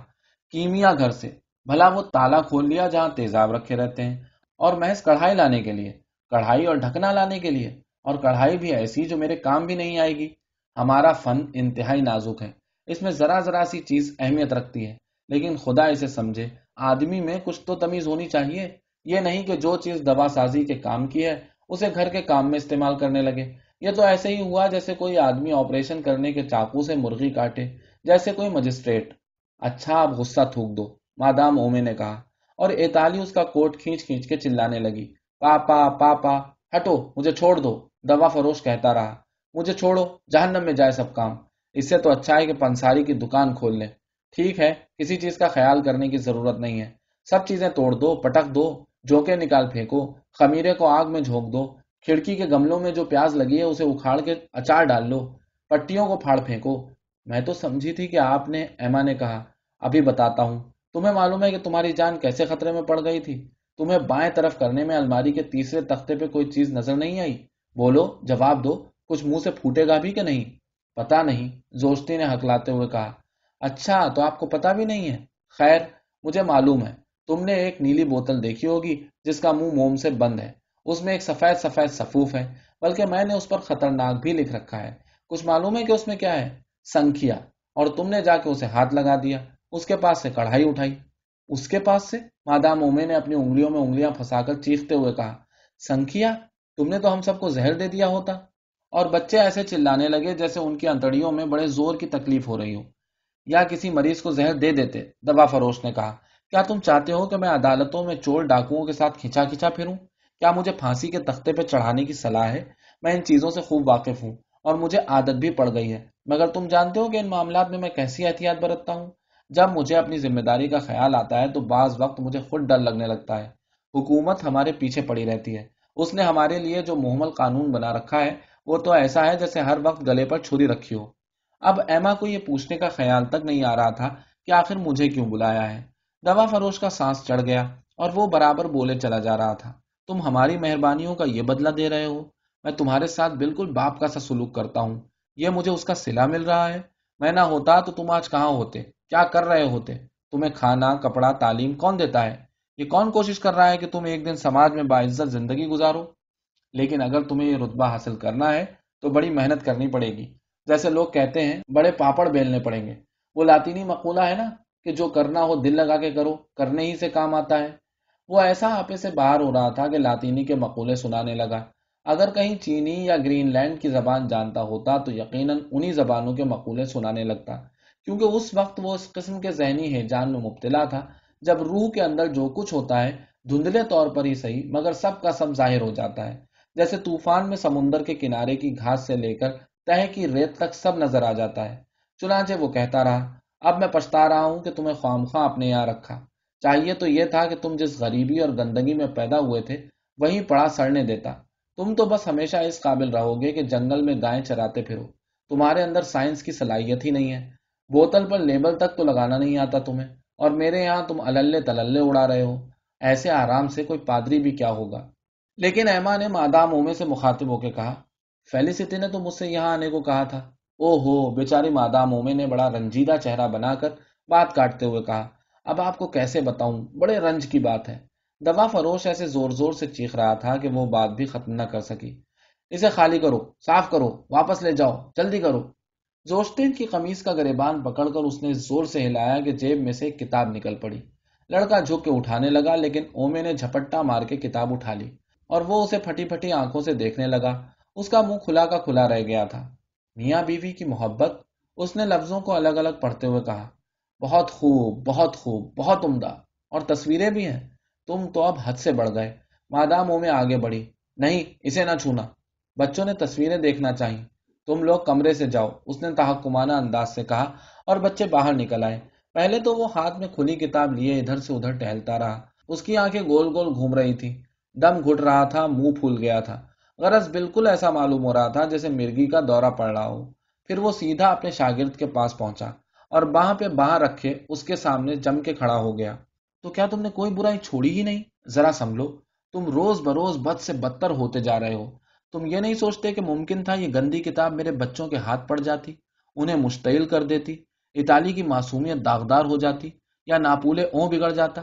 کیمیا گھر سے۔ بھلا وہ تالا کھول لیا جہاں تیزاب رکھے رہتے ہیں۔ اور محض کڑھائی لانے کے لیے۔ کڑھائی اور ڈھکنا لانے کے لیے۔ اور کڑھائی بھی ایسی جو میرے کام بھی نہیں آئے گی۔ ہمارا فن انتہائی نازک ہے۔ اس میں ذرا ذرا سی چیز اہمیت رکھتی ہے، لیکن خدا اسے سمجھے۔ آدمی میں کچھ تو تمیز ہونی چاہیے۔ یہ نہیں کہ جو چیز دوا سازی کے کام کی ہے، اسے گھر کے کام میں استعمال کرنے لگے۔ یہ تو ایسے ہی ہوا جیسے کوئی آدمی آپریشن کرنے کے چاقو سے مرغی کاٹے، جیسے کوئی مجسٹریٹ اچھا آپ غصہ تھوک دو، مادام اومے نے کہا۔ اور ایتالی اس کا کوٹ کھینچ کھینچ کے چلانے لگی۔ پاپا پاپا، ہٹو، مجھے چھوڑ دو۔ دوا فروش کہتا رہا۔ مجھے چھوڑو، جہنم میں جائے سب کام۔ اس سے تو اچھا ہے کہ پنساری کی دکان کھول لیں۔ ٹھیک ہے، کسی چیز کا خیال کرنے کی ضرورت نہیں ہے۔ سب چیزیں توڑ دو، پٹک دو، جوکے نکال پھینکو، خمیرے کو آگ میں جھونک دو، کھڑکی کے گملوں میں جو پیاز لگی ہے اسے اکھاڑ کے اچار ڈال لو، پٹیوں کو پھاڑ پھینکو۔ میں تو سمجھی تھی کہ آپ نے، ایما نے کہا۔ ابھی بتاتا ہوں، تمہیں معلوم ہے کہ تمہاری جان کیسے خطرے میں پڑ گئی تھی؟ تمہیں بائیں طرف کرنے میں الماری کے تیسرے تختے پہ کوئی چیز نظر نہیں آئی؟ بولو، جواب دو، کچھ منہ سے پھوٹے گا بھی کہ نہیں؟ پتا نہیں زوشتی نے ہکلاتے ہوئے کہا۔ اچھا تو آپ کو پتا بھی نہیں ہے۔ خیر، مجھے معلوم ہے۔ تم نے ایک نیلی بوتل دیکھی ہوگی جس کا منہ موم سے بند ہے۔ اس میں ایک سفید سفید سفوف ہے، بلکہ میں نے اس پر خطرناک بھی لکھ رکھا ہے۔ کچھ معلوم ہے کہ اس میں کیا ہے؟ سنکھیا۔ اور تم نے جا کے اسے ہاتھ لگا دیا۔ اس کے پاس سے کڑھائی اٹھائی۔ اس کے پاس سے؟ مادام اومے نے اپنی انگلیوں میں انگلیاں پھنسا کر چیختے ہوئے کہا، سنکھیا، تم نے تو ہم سب کو زہر دے دیا ہوتا۔ اور بچے ایسے چلانے لگے جیسے ان کی انتڑیوں میں بڑے زور کی تکلیف ہو رہی ہو۔ یا کسی مریض کو زہر دے دیتے، دوا فروش نے کہا۔ کیا تم چاہتے ہو کہ میں عدالتوں میں چور ڈاکوؤں کے ساتھ کھینچا کھینچا پھروں؟ کیا مجھے پھانسی کے تختے پہ چڑھانے کی صلاح ہے؟ میں ان چیزوں سے خوب واقف ہوں اور مجھے عادت بھی پڑ گئی ہے۔ مگر تم جانتے ہو کہ ان معاملات میں میں کیسی احتیاط برتتا ہوں؟ جب مجھے اپنی ذمہ داری کا خیال آتا ہے تو بعض وقت مجھے خود ڈر لگنے لگتا ہے۔ حکومت ہمارے پیچھے پڑی رہتی ہے۔ اس نے ہمارے لیے جو محمل قانون بنا رکھا ہے، وہ تو ایسا ہے جیسے ہر وقت گلے پر چھری رکھی ہو۔ اب ایما کو یہ پوچھنے کا خیال تک نہیں آ رہا تھا کہ آخر مجھے کیوں بلایا ہے۔ دوا فروش کا سانس چڑھ گیا اور وہ برابر بولے چلا جا رہا تھا۔ تم ہماری مہربانیوں کا یہ بدلہ دے رہے ہو۔ میں تمہارے ساتھ بالکل باپ کا سا سلوک کرتا ہوں۔ یہ مجھے اس کا سلا مل رہا ہے۔ میں نہ ہوتا تو تم آج کہاں ہوتے؟ کیا کر رہے ہوتے؟ تمہیں کھانا، کپڑا، تعلیم کون دیتا ہے؟ یہ کون کوشش کر رہا ہے کہ تم ایک دن سماج میں باعزت زندگی گزارو؟ لیکن اگر تمہیں یہ رتبہ حاصل کرنا ہے تو بڑی محنت کرنی پڑے گی۔ جیسے لوگ کہتے ہیں، بڑے پاپڑ بیلنے پڑیں گے۔ وہ لاطینی مقولہ ہے نا کہ جو کرنا ہو دل لگا کے کرو، کرنے ہی سے کام آتا ہے۔ وہ ایسا آپے سے باہر ہو رہا تھا کہ لاطینی کے مقولے سنانے لگا۔ اگر کہیں چینی یا گرین لینڈ کی زبان جانتا ہوتا تو یقیناً انہی زبانوں کے مقولے سنانے لگتا۔ کیونکہ اس وقت وہ اس قسم کے ذہنی ہے جان میں مبتلا تھا۔ جب روح کے اندر جو کچھ ہوتا ہے، دھندلے طور پر ہی صحیح، مگر سب کا سب ظاہر ہو جاتا ہے۔ جیسے طوفان میں سمندر کے کنارے کی گھاس سے لے کر تہ کی ریت تک سب نظر آ جاتا ہے۔ چنانچہ وہ کہتا رہا، اب میں پچھتا رہا ہوں کہ تمہیں خواہ خواہ اپنے یہاں رکھا۔ چاہیے تو یہ تھا کہ تم جس غریبی اور گندگی میں پیدا ہوئے تھے، وہیں پڑا سڑنے دیتا۔ تم تو بس ہمیشہ اس قابل رہو گے کہ جنگل میں گائے چراتے پھرو۔ تمہارے اندر سائنس کی صلاحیت ہی نہیں ہے۔ بوتل پر لیبل تک تو لگانا نہیں آتا تمہیں، اور میرے یہاں تم اللے تللے اڑا رہے ہو۔ ایسے آرام سے کوئی پادری بھی کیا ہوگا؟ لیکن ایما نے مادام اومے سے مخاطب ہو کے کہا فیلیسٹی نے تو مجھ سے یہاں آنے کو کہا تھا۔ او ہو بیچاری مادام اومے نے بڑا رنجیدہ چہرہ بنا کر بات کاٹتے ہوئے کہا، اب آپ کو کیسے بتاؤں؟ بڑے رنج کی بات ہے۔ دوا فروش ایسے زور زور سے چیخ رہا تھا کہ وہ بات بھی ختم نہ کر سکی۔ اسے خالی کرو، صاف کرو، واپس لے جاؤ، جلدی کرو۔ زوشتین کی قمیص کا گریبان پکڑ کر اس نے زور سے ہلایا کہ جیب میں سے ایک کتاب نکل پڑی۔ لڑکا جھک کے اٹھانے لگا، لیکن اومے نے جھپٹا مار کے کتاب اٹھا لی اور وہ اسے پھٹی پھٹی آنکھوں سے دیکھنے لگا۔ اس کا منہ کھلا کا کھلا رہ گیا تھا۔ میاں بیوی کی محبت، اس نے لفظوں کو الگ الگ پڑھتے ہوئے کہا، بہت خوب بہت خوب، بہت عمدہ، اور تصویریں بھی ہیں۔ تم تو اب حد سے بڑھ گئے۔ مادام منہ میں آگے بڑھی۔ نہیں، اسے نہ چھونا۔ بچوں نے تصویریں دیکھنا چاہیے تم لوگ کمرے سے جاؤ۔ اس نے تحکمانہ انداز سے کہا، اور بچے باہر نکل آئے۔ پہلے تو وہ ہاتھ میں کھلی کتاب لیے ادھر سے ادھر ٹہلتا رہا۔ اس کی آنکھیں گول گول گھوم رہی تھی دم گھٹ رہا تھا، منہ پھول گیا تھا۔ غرض بالکل ایسا معلوم ہو رہا تھا جیسے مرگی کا دورہ پڑ رہا ہو۔ پھر وہ سیدھا اپنے شاگرد کے پاس پہنچا اور باہ پہ باہ رکھے اس کے سامنے جم کے کھڑا ہو گیا۔ تو کیا تم نے کوئی برائی چھوڑی ہی نہیں؟ ذرا سمجھو، تم روز بروز بد سے بدتر ہوتے جا رہے ہو۔ تم یہ نہیں سوچتے کہ ممکن تھا یہ گندی کتاب میرے بچوں کے ہاتھ پڑ جاتی، انہیں مشتعل کر دیتی، اطالی کی معصومیت داغدار ہو جاتی یا ناپولے اوں بگڑ جاتا۔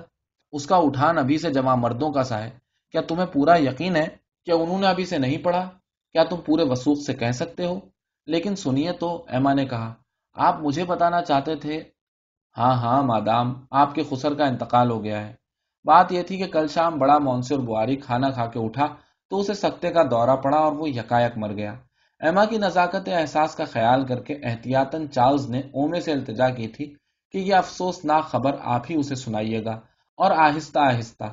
اس کا اٹھان ابھی سے جمع مردوں کا سا ہے۔ کیا تمہیں پورا یقین ہے کیا انہوں نے ابھی سے نہیں پڑھا؟ کیا تم پورے وسوخ سے کہہ سکتے ہو؟ لیکن سنیے تو، ایما نے کہا، آپ مجھے بتانا چاہتے تھے؟ ہاں ہاں مادام، آپ کے خسر کا انتقال ہو گیا ہے۔ بات یہ تھی کہ کل شام بڑا مونسی بواری کھانا کھا کے اٹھا تو اسے سکتے کا دورہ پڑا اور وہ یکایک مر گیا۔ ایما کی نزاکت احساس کا خیال کر کے احتیاطن چارلز نے اومے سے التجا کی تھی کہ یہ افسوسناک خبر آپ ہی اسے سنائیے گا اور آہستہ آہستہ۔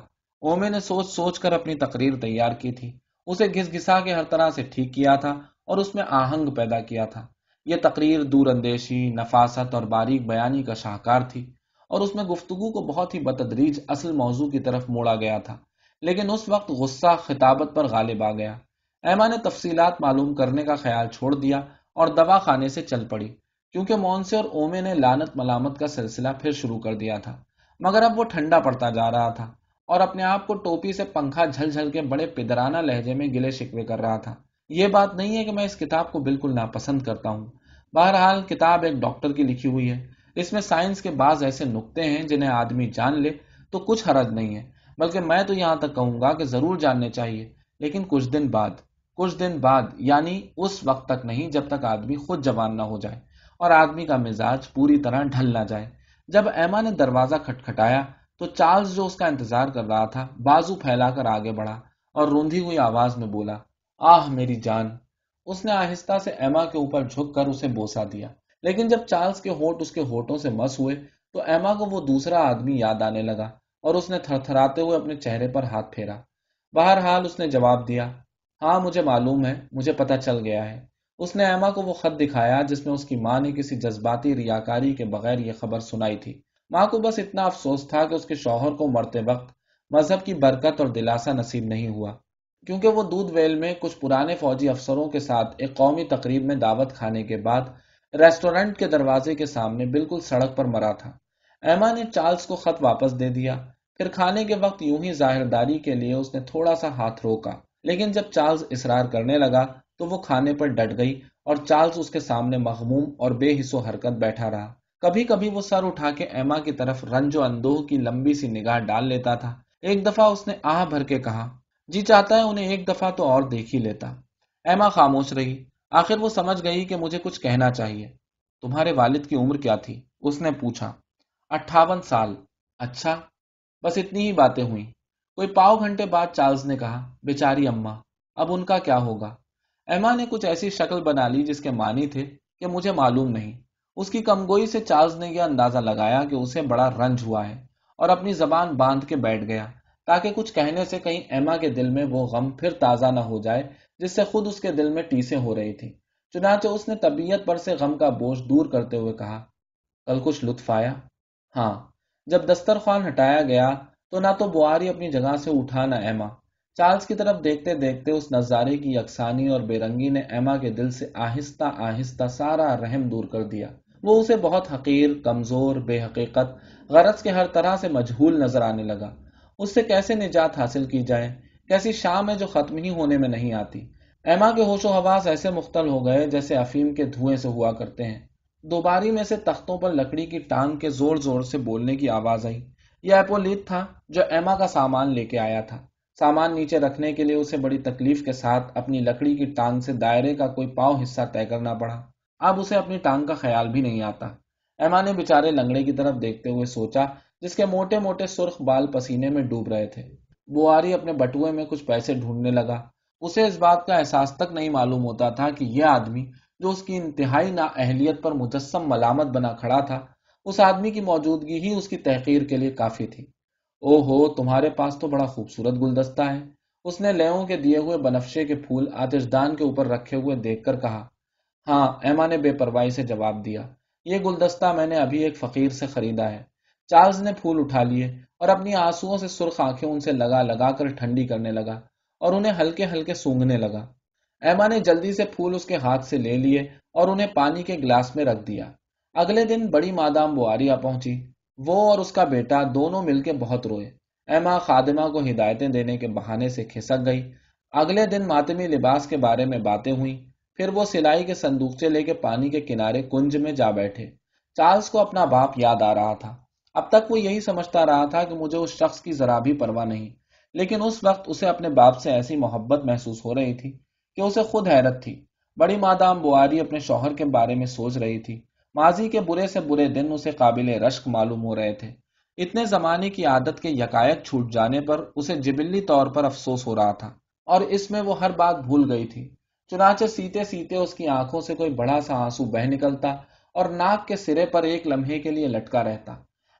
اومے نے سوچ سوچ کر اپنی تقریر تیار کی تھی۔ اسے گھس گھسا کے ہر طرح سے ٹھیک کیا تھا اور اس میں آہنگ پیدا کیا تھا۔ یہ تقریر دور اندیشی، نفاست اور باریک بیانی کا شاہکار تھی اور اس میں گفتگو کو بہت ہی بتدریج اصل موضوع کی طرف موڑا گیا تھا، لیکن اس وقت غصہ خطابت پر غالب آ گیا۔ ایما نے تفصیلات معلوم کرنے کا خیال چھوڑ دیا اور دوا خانے سے چل پڑی، کیونکہ مونسے اور اومے نے لانت ملامت کا سلسلہ پھر شروع کر دیا تھا، مگر اب وہ ٹھنڈا پڑتا جا رہا تھا۔ اور اپنے آپ کو ٹوپی سے پنکھا جھل جھل کے بڑے پدرانہ لہجے میں گلے شکوے کر رہا تھا۔ یہ بات نہیں ہے کہ میں اس کتاب کو بالکل ناپسند کرتا ہوں۔ بہرحال کتاب ایک ڈاکٹر کی لکھی ہوئی ہے۔ اس میں سائنس کے بعض ایسے نقطے ہیں جنہیں آدمی جان لے تو کچھ حرج نہیں ہے۔ بلکہ میں تو یہاں تک کہوں گا کہ ضرور جاننے چاہیے۔ لیکن کچھ دن بعد، کچھ دن بعد یعنی اس وقت تک نہیں جب تک آدمی خود جوان نہ ہو جائے اور آدمی کا مزاج پوری طرح ڈھل نہ جائے۔ جب ایما نے دروازہ کھٹکھٹایا تو چارلز جو اس کا انتظار کر رہا تھا، بازو پھیلا کر آگے بڑھا اور روندھی ہوئی آواز میں بولا، آہ، میری جان۔ اس نے آہستہ سے ایما کے اوپر جھک کر اسے بوسا دیا۔ لیکن جب چارلز کے ہوٹ اس کے ہوٹوں سے مس ہوئے، تو ایما کو وہ دوسرا آدمی یاد آنے لگا اور اس نے تھر تھراتے ہوئے اپنے چہرے پر ہاتھ پھیرا۔ بہرحال اس نے جواب دیا ہاں مجھے معلوم ہے، مجھے پتا چل گیا ہے۔ اس نے ایما کو وہ خط دکھایا جس میں اس کی ماں نے کسی جذباتی ریاکاری کے بغیر یہ خبر سنائی تھی۔ ماں کو بس اتنا افسوس تھا کہ اس کے شوہر کو مرتے وقت مذہب کی برکت اور دلاسا نصیب نہیں ہوا، کیونکہ وہ دودھ ویل میں کچھ پرانے فوجی افسروں کے ساتھ ایک قومی تقریب میں دعوت کھانے کے بعد ریسٹورنٹ کے دروازے کے سامنے بالکل سڑک پر مرا تھا۔ ایما نے چارلز کو خط واپس دے دیا۔ پھر کھانے کے وقت یوں ہی ظاہر داری کے لیے اس نے تھوڑا سا ہاتھ روکا، لیکن جب چارلز اصرار کرنے لگا تو وہ کھانے پر ڈٹ گئی اور چارلز اس کے سامنے مغموم اور بے حص و حرکت بیٹھا رہا۔ کبھی کبھی وہ سر اٹھا کے ایما کی طرف رنج و اندوہ کی لمبی سی نگاہ ڈال لیتا تھا۔ ایک دفعہ اس نے آہ بھر کے کہا جی چاہتا ہے انہیں ایک دفعہ تو اور دیکھ ہی لیتا۔ ایما خاموش رہی۔ آخر وہ سمجھ گئی کہ مجھے کچھ کہنا چاہیے۔ تمہارے والد کی عمر کیا تھی؟ اس نے پوچھا۔ اٹھاون سال۔ اچھا بس اتنی ہی باتیں ہوئی کوئی پاؤ گھنٹے بعد چارلز نے کہا، بیچاری اما، اب ان کا کیا ہوگا؟ ایما نے کچھ ایسی شکل بنا لی جس کے معنی تھے کہ مجھے معلوم نہیں۔ اس کی کمگوئی سے چارلز نے یہ اندازہ لگایا کہ اسے بڑا رنج ہوا ہے اور اپنی زبان باندھ کے بیٹھ گیا تاکہ کچھ کہنے سے کہیں ایما کے دل میں وہ غم پھر تازہ نہ ہو جائے جس سے خود اس کے دل میں ٹیسیں ہو رہی تھی چنانچہ اس نے طبیعت پر سے غم کا بوجھ دور کرتے ہوئے کہا، کل کچھ لطف آیا؟ ہاں جب دسترخوان ہٹایا گیا تو نہ تو بواری اپنی جگہ سے اٹھا نہ ایما۔ چارلز کی طرف دیکھتے دیکھتے اس نظارے کی یکسانی اور بے رنگی نے ایما کے دل سے آہستہ آہستہ سارا رحم دور کر دیا۔ وہ اسے بہت حقیر، کمزور، بے حقیقت، غرض کے ہر طرح سے مجہول نظر آنے لگا۔ اس سے کیسے نجات حاصل کی جائے؟ کیسی شام ہے جو ختم ہی ہونے میں نہیں آتی؟ ایما کے ہوش و حواس ایسے مختل ہو گئے جیسے افیم کے دھوئیں سے ہوا کرتے ہیں۔ دوباری میں سے تختوں پر لکڑی کی ٹانگ کے زور زور سے بولنے کی آواز آئی۔ یہ ایپولیت تھا جو ایما کا سامان لے کے آیا تھا۔ سامان نیچے رکھنے کے لیے اسے بڑی تکلیف کے ساتھ اپنی لکڑی کی ٹانگ سے دائرے کا کوئی پاؤ حصہ طے کرنا پڑا۔ اب اسے اپنی ٹانگ کا خیال بھی نہیں آتا۔ ایما نے بےچارے لنگڑے کی طرف دیکھتے ہوئے سوچا، جس کے موٹے موٹے سرخ بال پسینے میں ڈوب رہے تھے۔ بواری اپنے بٹوئے میں کچھ پیسے ڈھونڈنے لگا۔ اسے اس بات کا احساس تک نہیں معلوم ہوتا تھا کہ یہ آدمی، جو اس کی انتہائی نا اہلیت پر مجسم ملامت بنا کھڑا تھا، اس آدمی کی موجودگی ہی اس کی تحقیر کے لیے کافی تھی۔ او ہو تمہارے پاس تو بڑا خوبصورت گلدستہ ہے۔ اس نے لیوں کے دیے ہوئے بنفشے کے پھول آتش دان کے اوپر رکھے ہوئے دیکھ کر کہا ہاں ایما نے بے پرواہی سے جواب دیا، یہ گلدستہ میں نے ابھی ایک فقیر سے خریدا ہے۔ چارلز نے پھول اٹھا لیے اور اپنی آنسو سے سرخ آنکھیں ان سے لگا لگا کر ٹھنڈی کرنے لگا اور انہیں ہلکے ہلکے سونگنے لگا۔ ایما نے جلدی سے پھول اس کے ہاتھ سے لے لیے اور انہیں پانی کے گلاس میں رکھ دیا۔ اگلے دن بڑی مادام بواریا پہنچی۔ وہ اور اس کا بیٹا دونوں مل کے بہت روئے۔ ایما خادمہ کو ہدایتیں دینے کے بہانے سے کھسک گئی۔ اگلے دن ماتمی لباس کے بارے میں باتیں ہوئی پھر وہ سلائی کے صندوقچے لے کے پانی کے کنارے کنج میں جا بیٹھے۔ چارلز کو اپنا باپ یاد آ رہا تھا۔ اب تک وہ یہی سمجھتا رہا تھا کہ مجھے اس شخص کی ذرا بھی پرواہ نہیں۔ لیکن اس وقت اسے اپنے باپ سے ایسی محبت محسوس ہو رہی تھی کہ اسے خود حیرت تھی۔ بڑی مادام بواری اپنے شوہر کے بارے میں سوچ رہی تھی۔ ماضی کے برے سے برے دن اسے قابل رشک معلوم ہو رہے تھے۔ اتنے زمانے کی عادت کے یکایک چھوٹ جانے پر اسے جبلی طور پر افسوس ہو رہا تھا اور اس میں وہ ہر بات بھول گئی تھی۔ چنانچہ سیتے سیتے اس کی آنکھوں سے کوئی بڑا سا آنسو بہ نکلتا اور ناک کے سرے پر ایک لمحے کے لیے لٹکا رہتا۔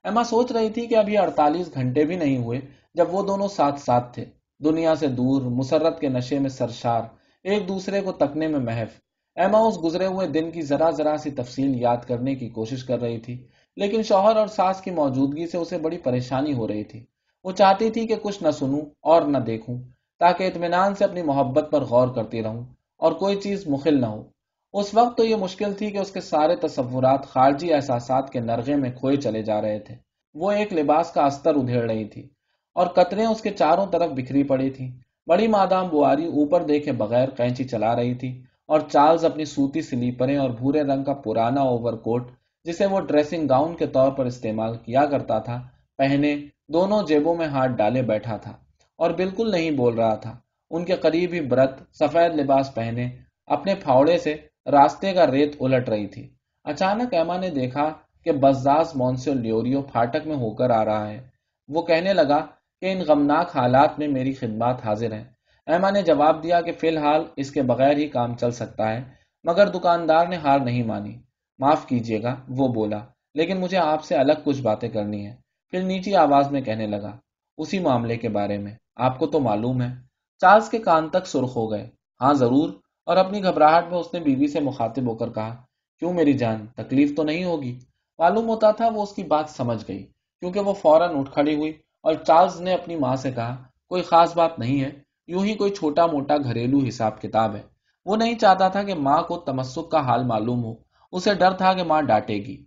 ایما سوچ رہی تھی کہ ابھی اڑتالیس گھنٹے بھی نہیں ہوئے جب وہ دونوں ساتھ ساتھ تھے۔ دنیا سے دور، مسرت کے نشے میں سرشار، ایک دوسرے کو تکنے میں محف۔ ایما اس گزرے ہوئے دن کی ذرا ذرا سی تفصیل یاد کرنے کی کوشش کر رہی تھی، لیکن شوہر اور ساس کی موجودگی سے اسے بڑی پریشانی ہو رہی تھی۔ وہ چاہتی تھی کہ کچھ نہ سنوں اور نہ دیکھوں، تاکہ اطمینان سے اپنی محبت پر غور کرتی رہوں۔ اور کوئی چیز مخل نہ ہو۔ اس وقت تو یہ مشکل تھی کہ اس کے سارے تصورات خارجی احساسات کے نرغے میں کھوئے چلے جا رہے تھے۔ وہ ایک لباس کا استر ادھیڑ رہی تھی اور قطریں اس کے چاروں طرف بکھری پڑی تھی۔ بڑی مادام بواری اوپر دیکھے بغیر کینچی چلا رہی تھی اور چارلز اپنی سوتی سلیپریں اور بھورے رنگ کا پرانا اوور کوٹ جسے وہ ڈریسنگ گاؤن کے طور پر استعمال کیا کرتا تھا پہنے، دونوں جیبوں میں ہاتھ ڈالے بیٹھا تھا اور بالکل نہیں بول رہا تھا۔ ان کے قریب ہی برت سفید لباس پہنے اپنے پھاوڑے سے راستے کا ریت الٹ رہی تھی۔ اچانک ایما نے دیکھا کہ بزاز مونسو لیوریو پھاٹک میں ہو کر آ رہا ہے۔ وہ کہنے لگا کہ ان غمناک حالات میں میری خدمات حاضر ہیں۔ ایما نے جواب دیا کہ فی الحال اس کے بغیر ہی کام چل سکتا ہے، مگر دکاندار نے ہار نہیں مانی۔ معاف کیجیے گا، وہ بولا، لیکن مجھے آپ سے الگ کچھ باتیں کرنی ہے پھر نیچی آواز میں کہنے لگا، اسی معاملے کے بارے میں، آپ کو تو معلوم ہے۔ چارلز کے کان تک سرخ ہو گئے۔ ہاں ضرور۔ اور اپنی گھبراہٹ میں اس نے بیوی سے مخاطب ہو کر کہا، کیوں میری جان؟ تکلیف تو نہیں ہوگی۔ معلوم ہوتا تھا وہ اس کی بات سمجھ گئی، کیونکہ وہ فوراً اٹھ کھڑی ہوئی۔ اور چارلز نے اپنی ماں سے کہا، کوئی خاص بات نہیں ہے، یوں ہی کوئی چھوٹا موٹا گھریلو حساب کتاب ہے۔ وہ نہیں چاہتا تھا کہ ماں کو تمسک کا حال معلوم ہو، اسے ڈر تھا کہ ماں ڈانٹے گی۔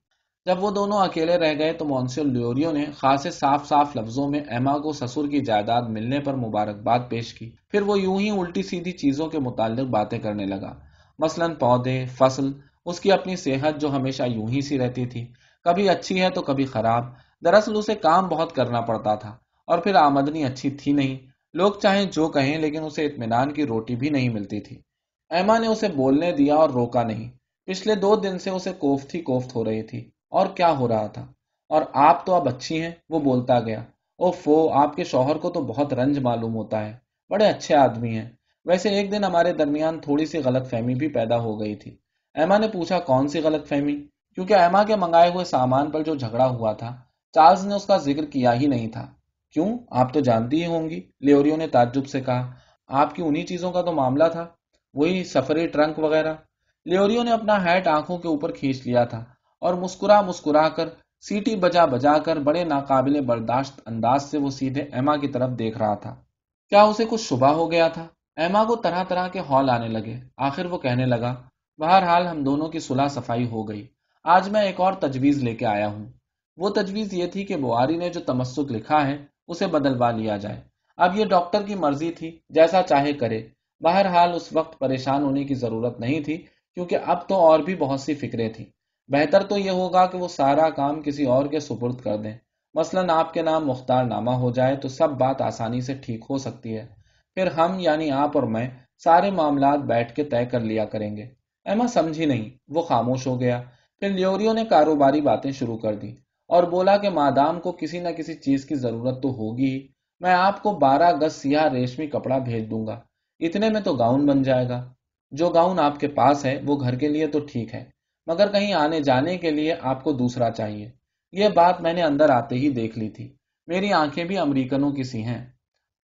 جب وہ دونوں اکیلے رہ گئے تو مونسل لیوریو نے خاصے صاف صاف لفظوں میں ایما کو سسر کی جائیداد ملنے پر مبارکباد پیش کی۔ پھر وہ یوں ہی الٹی سیدھی چیزوں کے متعلق باتیں کرنے لگا۔ مثلا پودے، فصل، اس کی اپنی صحت جو ہمیشہ یوں ہی سی رہتی تھی۔ کبھی اچھی ہے تو کبھی خراب۔ دراصل اسے کام بہت کرنا پڑتا تھا۔ اور پھر آمدنی اچھی تھی نہیں۔ لوگ چاہیں جو کہیں لیکن اسے اطمینان کی روٹی بھی نہیں ملتی تھی۔ ایما نے اسے بولنے دیا اور روکا نہیں۔ پچھلے دو دن سے اسے کوفت ہی کوفت ہو رہی تھی۔ اور کیا ہو رہا تھا؟ اور آپ تو اب اچھی ہیں، وہ بولتا گیا۔ او فو آپ کے شوہر کو تو بہت رنج معلوم ہوتا ہے۔ بڑے اچھے آدمی ہیں۔ ویسے ایک دن ہمارے درمیان تھوڑی سی غلط فہمی بھی پیدا ہو گئی تھی۔ ایما نے پوچھا، کون سی غلط فہمی؟ کیونکہ ایما کے منگائے ہوئے سامان پر جو جھگڑا ہوا تھا، چارلز نے اس کا ذکر کیا ہی نہیں تھا۔ کیوں؟ آپ تو جانتی ہی ہوں گی۔ لیوریو نے تعجب سے کہا، آپ کی انہی چیزوں کا تو معاملہ تھا، وہی سفری ٹرنک وغیرہ۔ لیوریو نے اپنا ہیٹ آنکھوں کے اوپر کھینچ لیا تھا۔ اور مسکرا مسکرا کر، سیٹی بجا بجا کر بڑے ناقابل برداشت انداز سے وہ سیدھے ایما کی طرف دیکھ رہا تھا۔ کیا اسے کچھ شبہ ہو گیا تھا؟ ایما کو طرح طرح کے ہال آنے لگے۔ آخر وہ کہنے لگا، بہرحال ہم دونوں کی صلح صفائی ہو گئی۔ آج میں ایک اور تجویز لے کے آیا ہوں۔ وہ تجویز یہ تھی کہ بواری نے جو تمسک لکھا ہے، اسے بدلوا لیا جائے۔ اب یہ ڈاکٹر کی مرضی تھی، جیسا چاہے کرے۔ بہرحال اس وقت پریشان ہونے کی ضرورت نہیں تھی، کیونکہ اب تو اور بھی بہت سی فکریں تھیں۔ بہتر تو یہ ہوگا کہ وہ سارا کام کسی اور کے سپرد کر دیں۔ مثلا آپ کے نام مختار نامہ ہو جائے تو سب بات آسانی سے ٹھیک ہو سکتی ہے۔ پھر ہم یعنی آپ اور میں سارے معاملات بیٹھ کے طے کر لیا کریں گے۔ ایما سمجھی نہیں، وہ خاموش ہو گیا۔ پھر لیوریو نے کاروباری باتیں شروع کر دی اور بولا کہ مادام کو کسی نہ کسی چیز کی ضرورت تو ہوگی ہی۔ میں آپ کو بارہ گز سیاہ ریشمی کپڑا بھیج دوں گا۔ اتنے میں تو گاؤن بن جائے گا۔ جو گاؤن آپ کے پاس ہے، وہ گھر کے لیے تو ٹھیک ہے۔ مگر کہیں آنے جانے کے لیے آپ کو دوسرا چاہیے۔ یہ بات میں نے اندر آتے ہی دیکھ لی تھی۔ میری آنکھیں بھی امریکنوں کی سی ہیں۔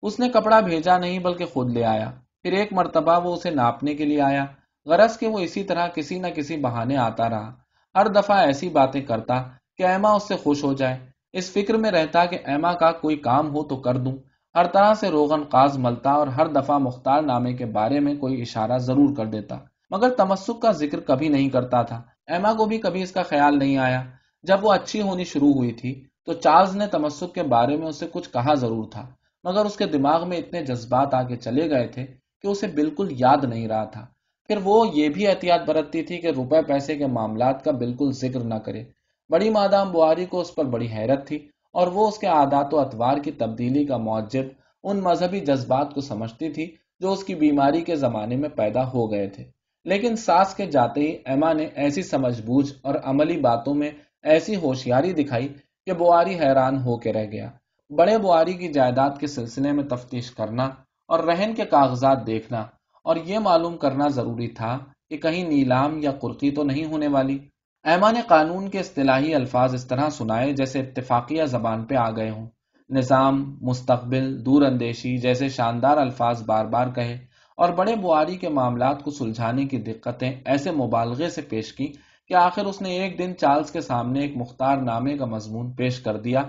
اس نے کپڑا بھیجا نہیں بلکہ خود لے آیا۔ پھر ایک مرتبہ وہ اسے ناپنے کے لیے آیا۔ غرض کہ وہ اسی طرح کسی نہ کسی بہانے آتا رہا۔ ہر دفعہ ایسی باتیں کرتا کہ ایما اس سے خوش ہو جائے۔ اس فکر میں رہتا کہ ایما کا کوئی کام ہو تو کر دوں۔ ہر طرح سے روغن قاز ملتا اور ہر دفعہ مختار نامے کے بارے میں کوئی اشارہ ضرور کر دیتا۔ مگر تمسک کا ذکر کبھی نہیں کرتا تھا۔ ایما کو بھی کبھی اس کا خیال نہیں آیا۔ جب وہ اچھی ہونی شروع ہوئی تھی تو چارلز نے تمسک کے بارے میں اسے کچھ کہا ضرور تھا، مگر اس کے دماغ میں اتنے جذبات آگے چلے گئے تھے کہ اسے بالکل یاد نہیں رہا تھا۔ پھر وہ یہ بھی احتیاط برتتی تھی کہ روپے پیسے کے معاملات کا بالکل ذکر نہ کرے۔ بڑی مادام بواری کو اس پر بڑی حیرت تھی اور وہ اس کے عادات و اتوار کی تبدیلی کا معجب ان مذہبی جذبات کو سمجھتی تھی جو اس کی بیماری کے زمانے میں پیدا ہو گئے تھے۔ لیکن ساس کے جاتے ہی ایما نے ایسی سمجھ بوجھ اور عملی باتوں میں ایسی ہوشیاری دکھائی کہ بواری حیران ہو کے رہ گیا۔ بڑے بواری کی جائیداد کے سلسلے میں تفتیش کرنا اور رہن کے کاغذات دیکھنا اور یہ معلوم کرنا ضروری تھا کہ کہیں نیلام یا قرقی تو نہیں ہونے والی۔ ایما نے قانون کے اصطلاحی الفاظ اس طرح سنائے جیسے اتفاقیہ زبان پہ آ گئے ہوں۔ نظام، مستقبل، دور اندیشی جیسے شاندار الفاظ بار بار کہے اور بڑے بواری کے معاملات کو سلجھانے کی دقتیں ایسے مبالغے سے پیش کی کہ آخر اس نے ایک دن چارلز کے سامنے ایک مختار نامے کا مضمون پیش کر دیا،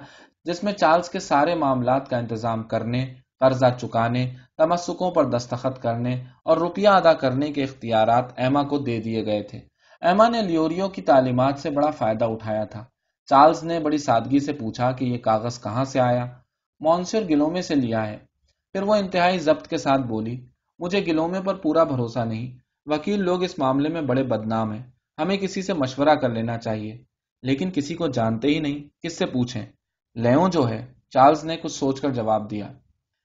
جس میں چارلز کے سارے معاملات کا انتظام کرنے، قرضہ چکانے، تمسکوں پر دستخط کرنے اور روپیہ ادا کرنے کے اختیارات ایما کو دے دیے گئے تھے۔ ایما نے لیوریو کی تعلیمات سے بڑا فائدہ اٹھایا تھا۔ چارلز نے بڑی سادگی سے پوچھا کہ یہ کاغذ کہاں سے آیا؟ مونسر گلومے سے لیا ہے۔ پھر وہ انتہائی ضبط کے ساتھ بولی مجھے گلومے پر پورا بھروسہ نہیں۔ وکیل لوگ اس معاملے میں بڑے بدنام ہیں۔ ہمیں کسی سے مشورہ کر لینا چاہیے۔ لیکن کسی کو جانتے ہی نہیں۔ کس سے پوچھیں؟ لیوں جو ہے، چارلز نے کچھ سوچ کر جواب دیا۔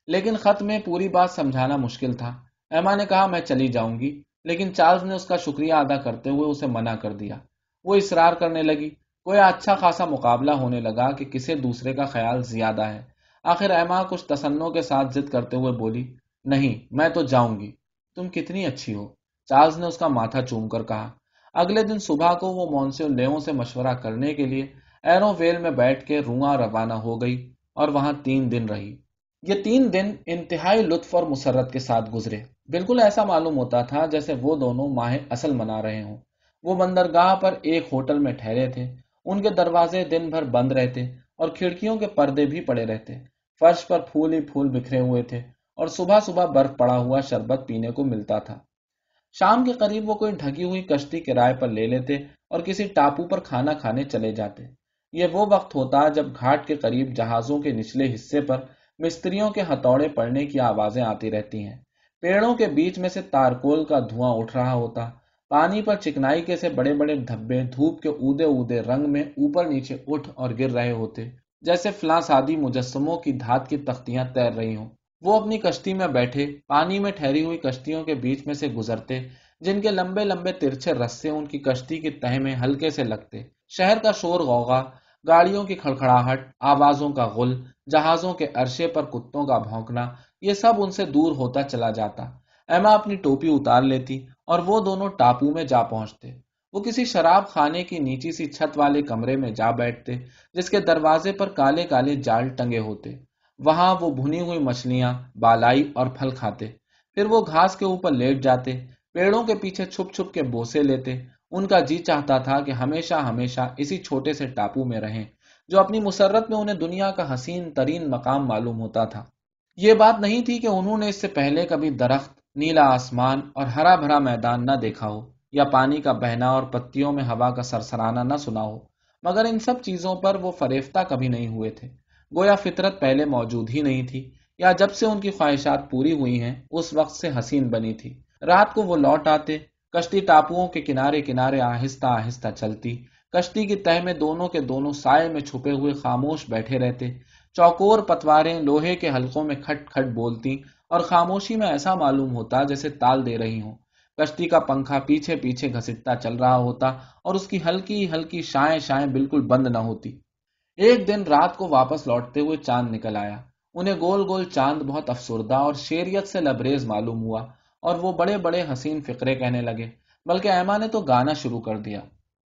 لیکن خط میں پوری بات سمجھانا مشکل تھا۔ ایما نے کہا، میں چلی جاؤں گی۔ لیکن چارلز نے اس کا شکریہ ادا کرتے ہوئے اسے منع کر دیا۔ وہ اصرار کرنے لگی۔ کوئی اچھا خاصا مقابلہ ہونے لگا کہ کسی دوسرے کا خیال زیادہ ہے۔ آخر ایما کچھ تسنوں کے ساتھ ضد کرتے ہوئے بولی نہیں، میں تو جاؤں گی۔ تم کتنی اچھی ہو۔ چارلز نے اس کا ماتھا چوم کر کہا۔ اگلے دن صبح کو وہ مونسو لیوں سے مشورہ کرنے کے لیے ایرو ویل میں بیٹھ کے رواں روانہ ہو گئی اور وہاں تین دن رہی۔ یہ تین دن انتہائی لطف اور مسرت کے ساتھ گزرے۔ بالکل ایسا معلوم ہوتا تھا جیسے وہ دونوں ماہ اصل منا رہے ہوں۔ وہ بندرگاہ پر ایک ہوٹل میں ٹھہرے تھے۔ ان کے دروازے دن بھر بند رہتے اور کھڑکیوں کے پردے بھی پڑے رہتے۔ فرش پر پھول ہی پھول بکھرے ہوئے تھے۔ اور صبح صبح برف پڑا ہوا شربت پینے کو ملتا تھا۔ شام کے قریب وہ کوئی ڈھکی ہوئی کشتی کرائے پر لے لیتے اور کسی ٹاپو پر کھانا کھانے چلے جاتے۔ یہ وہ وقت ہوتا جب گھاٹ کے قریب جہازوں کے نچلے حصے پر مستریوں کے ہتھوڑے پڑنے کی آوازیں آتی رہتی ہیں۔ پیڑوں کے بیچ میں سے تارکول کا دھواں اٹھ رہا ہوتا۔ پانی پر چکنائی کے سے بڑے بڑے دھبے دھوپ کے اودے اودے رنگ میں اوپر نیچے اٹھ اور گر رہے ہوتے، جیسے فلاں سادی مجسموں کی دھات کی تختیاں تیر رہی ہوں۔ وہ اپنی کشتی میں بیٹھے، پانی میں ٹھہری ہوئی کشتیوں کے بیچ میں سے گزرتے، جن کے لمبے لمبے ترچھے رسے ان کی کشتی کی تہ میں ہلکے سے لگتے۔ شہر کا شور غوغا، گاڑیوں کی کھڑکھڑاہٹ، آوازوں کا غل، جہازوں کے عرشے پر کتوں کا بھونکنا، یہ سب ان سے دور ہوتا چلا جاتا۔ ایما اپنی ٹوپی اتار لیتی اور وہ دونوں ٹاپو میں جا پہنچتے۔ وہ کسی شراب خانے کی نیچی سی چھت والے کمرے میں جا بیٹھتے، جس کے دروازے پر کالے کالے جال ٹنگے ہوتے۔ وہاں وہ بھنی ہوئی مچھلیاں بالائی اور پھل کھاتے، پھر وہ گھاس کے اوپر لیٹ جاتے، پیڑوں کے پیچھے چھپ چھپ کے بوسے لیتے۔ ان کا جی چاہتا تھا کہ ہمیشہ ہمیشہ اسی چھوٹے سے ٹاپو میں رہیں، جو اپنی مسرت میں انہیں دنیا کا حسین ترین مقام معلوم ہوتا تھا۔ یہ بات نہیں تھی کہ انہوں نے اس سے پہلے کبھی درخت، نیلا آسمان اور ہرا بھرا میدان نہ دیکھا ہو، یا پانی کا بہنا اور پتیوں میں ہوا کا سرسرانا نہ سنا ہو، مگر ان سب چیزوں پر وہ فریفتہ کبھی نہیں ہوئے تھے۔ گویا فطرت پہلے موجود ہی نہیں تھی، یا جب سے ان کی خواہشات پوری ہوئی ہیں، اس وقت سے حسین بنی تھی۔ رات کو وہ لوٹ آتے، کشتی ٹاپوؤں کے کنارے کنارے آہستہ آہستہ چلتی۔ کشتی کی تہ میں دونوں کے دونوں سائے میں چھپے ہوئے خاموش بیٹھے رہتے۔ چوکور پتواریں لوہے کے حلقوں میں کھٹ کھٹ بولتی اور خاموشی میں ایسا معلوم ہوتا جیسے تال دے رہی ہوں۔ کشتی کا پنکھا پیچھے پیچھے گھسٹتا چل رہا ہوتا، اور اس کی ہلکی ہلکی شائیں شائیں بالکل بند نہ ہوتی۔ ایک دن رات کو واپس لوٹتے ہوئے چاند نکل آیا۔ انہیں گول گول چاند بہت افسردہ اور شیریت سے لبریز معلوم ہوا اور وہ بڑے بڑے حسین فکرے کہنے لگے، بلکہ ایما نے تو گانا شروع کر دیا۔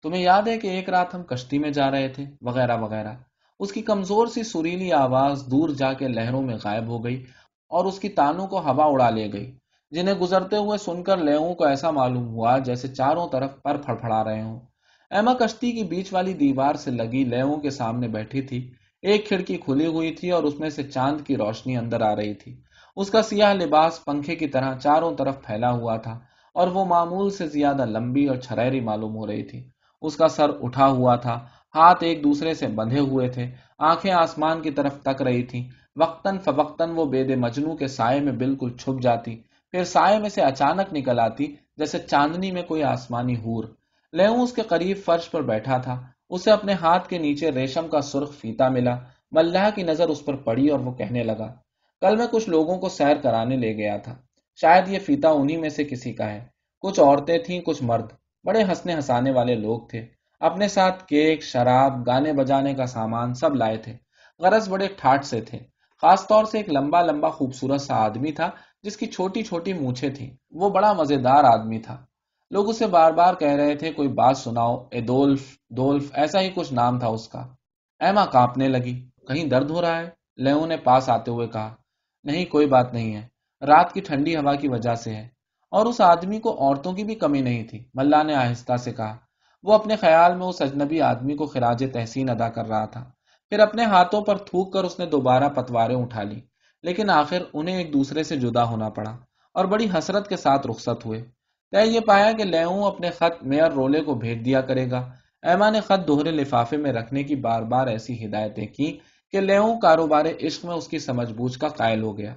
تمہیں یاد ہے کہ ایک رات ہم کشتی میں جا رہے تھے، وغیرہ وغیرہ۔ اس کی کمزور سی سریلی آواز دور جا کے لہروں میں غائب ہو گئی اور اس کی تانوں کو ہوا اڑا لے گئی، جنہیں گزرتے ہوئے سن کر لیہوں کو ایسا معلوم ہوا جیسے چاروں طرف پر پھڑپڑا رہے ہوں۔ ایما کشتی کی بیچ والی دیوار سے لگی لیہوں کے سامنے بیٹھی تھی۔ ایک کھڑکی کھلی ہوئی تھی اور اس میں سے چاند کی روشنی اندر آ رہی تھی۔ اس کا سیاہ لباس پنکھے کی طرح چاروں طرف پھیلا ہوا تھا اور وہ معمول سے زیادہ لمبی اور چھریری معلوم ہو رہی تھی۔ اس کا سر اٹھا ہوا تھا، ہاتھ ایک دوسرے سے بندھے ہوئے تھے، آنکھیں آسمان کی طرف تک رہی تھی وقتاً فوقتاً وہ بید مجنو کے سائے میں بالکل چھپ جاتی، پھر سائے میں سے اچانک نکل آتی جیسے چاندنی میں کوئی آسمانی ہور۔ لیوں اس کے قریب فرش پر بیٹھا تھا۔ اسے اپنے ہاتھ کے نیچے ریشم کا سرخ فیتا ملا۔ ملح کی نظر اس پر پڑی اور وہ کہنے لگا، کل میں کچھ لوگوں کو سیر کرانے لے گیا تھا۔ شاید یہ فیتا انہی میں سے کسی کا ہے۔ کچھ عورتیں تھیں، کچھ مرد۔ بڑے ہنسنے ہسانے والے لوگ تھے۔ اپنے ساتھ کیک، شراب، گانے بجانے کا سامان سب لائے تھے۔ غرض بڑے ٹھاٹ سے تھے۔ خاص طور سے ایک لمبا لمبا، خوبصورت سا آدمی تھا، جس کی چھوٹی چھوٹی مونچھیں تھیں۔ وہ بڑا مزیدار آدمی تھا۔ لوگ اسے بار بار کہہ رہے تھے، کوئی بات سناؤ ایدولف دولف ایسا ہی کچھ نام تھا اس کا۔ ایما کانپنے لگی، کہیں درد ہو رہا ہے؟ لیو نے پاس آتے ہوئے کہا، نہیں، کوئی بات نہیں ہے۔ رات کی ٹھنڈی ہوا کی وجہ سے ہے۔ اور اس آدمی کو عورتوں کی بھی کمی نہیں تھی۔ ملا نے آہستہ سے کہا، وہ اپنے خیال میں اس اجنبی آدمی کو خراج تحسین ادا کر رہا تھا۔ پھر اپنے ہاتھوں پر تھوک کر اس نے دوبارہ پتواریں اٹھا لی۔ لیکن آخر انہیں ایک دوسرے سے جدا ہونا پڑا اور بڑی حسرت کے ساتھ رخصت ہوئے۔ طے یہ پایا کہ لیوں اپنے خط میئر رولے کو بھیج دیا کرے گا؟ ایما نے خط دوہرے لفافے میں رکھنے کی بار بار ایسی ہدایتیں کی کہ لیوں کاروبار عشق میں اس کی سمجھ بوجھ کا قائل ہو گیا۔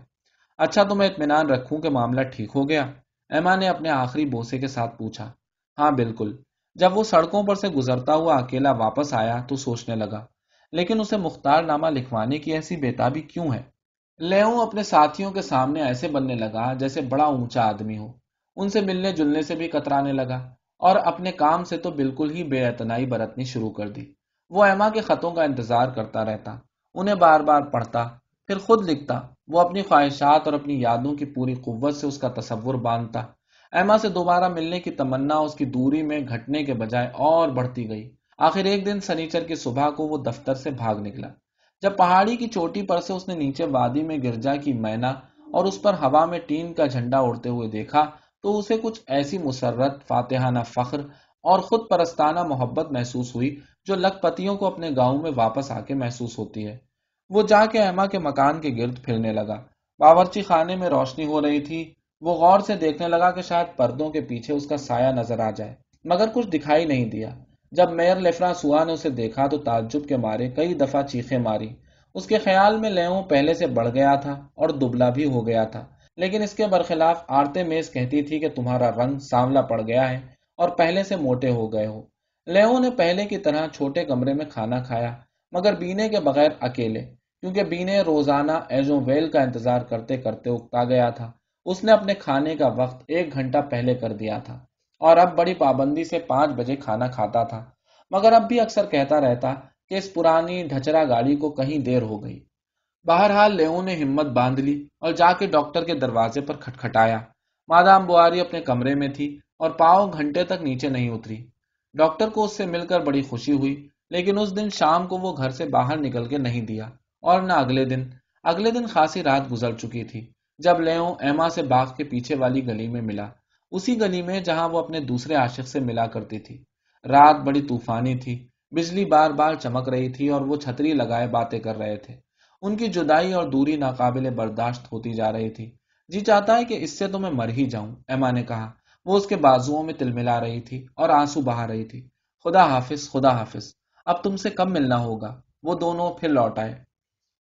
اچھا تو میں اطمینان رکھوں کہ معاملہ ٹھیک ہو گیا۔ ایما نے اپنے آخری بوسے کے ساتھ پوچھا۔ ہاں بالکل۔ جب وہ سڑکوں پر سے گزرتا ہوا اکیلا واپس آیا تو سوچنے لگا، لیکن اسے مختار نامہ لکھوانے کی ایسی بےتابی کیوں ہے؟ لیوں اپنے ساتھیوں کے سامنے ایسے بننے لگا جیسے بڑا اونچا آدمی ہو۔ ان سے ملنے جلنے سے بھی کترانے لگا اور اپنے کام سے تو بالکل ہی بے اعتنائی برتنی شروع کر دی۔ وہ ایما کے خطوں کا انتظار کرتا رہتا، انہیں بار بار پڑھتا، پھر خود لکھتا، وہ اپنی خواہشات اور اپنی یادوں کی پوری قوت سے اس کا تصور باندھتا۔ ایما سے دوبارہ ملنے کی تمنا اس کی دوری میں گھٹنے کے بجائے اور بڑھتی گئی۔ آخر ایک دن سنیچر کی صبح کو وہ دفتر سے بھاگ نکلا۔ جب پہاڑی کی چوٹی پر سے اس نے نیچے وادی میں گرجا کی مینا اور اس پر ہوا میں ٹین کا جھنڈا اڑتے ہوئے دیکھا تو اسے کچھ ایسی مسرت، فاتحانہ فخر اور خود پرستانہ محبت محسوس ہوئی جو لکھ پتیوں کو اپنے گاؤں میں واپس آ کے محسوس ہوتی ہے۔ وہ جا کے ایما کے مکان کے گرد پھرنے لگا۔ باورچی خانے میں روشنی ہو رہی تھی۔ وہ غور سے دیکھنے لگا کہ شاید پردوں کے پیچھے اس کا سایہ نظر آ جائے۔ مگر کچھ دکھائی نہیں دیا۔ جب میئر لفرا سوا نے اسے دیکھا تو تعجب کے مارے کئی دفعہ چیخیں ماری۔ اس کے خیال میں لیوں پہلے سے بڑھ گیا تھا اور دبلا بھی ہو گیا تھا۔ لیکن اس کے برخلاف آرتے میز کہتی تھی کہ تمہارا رنگ سانولا پڑ گیا ہے اور پہلے سے موٹے ہو گئے ہو۔ لیو نے پہلے کی طرح چھوٹے کمرے میں کھانا کھایا، مگر بینے کے بغیر اکیلے، کیونکہ بینے روزانہ ایزو ویل کا انتظار کرتے کرتے اکتا گیا تھا۔ اس نے اپنے کھانے کا وقت ایک گھنٹہ پہلے کر دیا تھا اور اب بڑی پابندی سے پانچ بجے کھانا کھاتا تھا۔ مگر اب بھی اکثر کہتا رہتا کہ اس پرانی ڈھچرا گاڑی کو کہیں دیر ہو گئی۔ بہرحال لیو نے ہمت باندھ لی اور جا کے ڈاکٹر کے دروازے پر کھٹکھٹایا۔ مادام بواری اپنے کمرے میں تھی اور پاؤ گھنٹے تک نیچے نہیں اتری۔ ڈاکٹر کو اس سے مل کر بڑی خوشی ہوئی، لیکن اس دن شام کو وہ گھر سے باہر نکل کے نہیں دیا۔ اور نہ اگلے دن اگلے دن خاصی رات گزر چکی تھی جب لیو ایما سے باغ کے پیچھے والی گلی میں ملا۔ اسی گلی میں جہاں وہ اپنے دوسرے عاشق سے ملا کرتی تھی۔ رات بڑی طوفانی تھی، بجلی بار بار چمک رہی تھی اور وہ چھتری لگائے باتیں کر رہے تھے۔ ان کی جدائی اور دوری ناقابل برداشت ہوتی جا رہی تھی۔ جی چاہتا ہے کہ اس سے تو میں مر ہی جاؤں ایما نے کہا۔ وہ اس کے بازو میں تل ملا رہی تھی اور آنسو بہا رہی تھی۔ خدا حافظ خدا حافظ، اب تم سے کب ملنا ہوگا۔ وہ دونوں پھر لوٹ آئے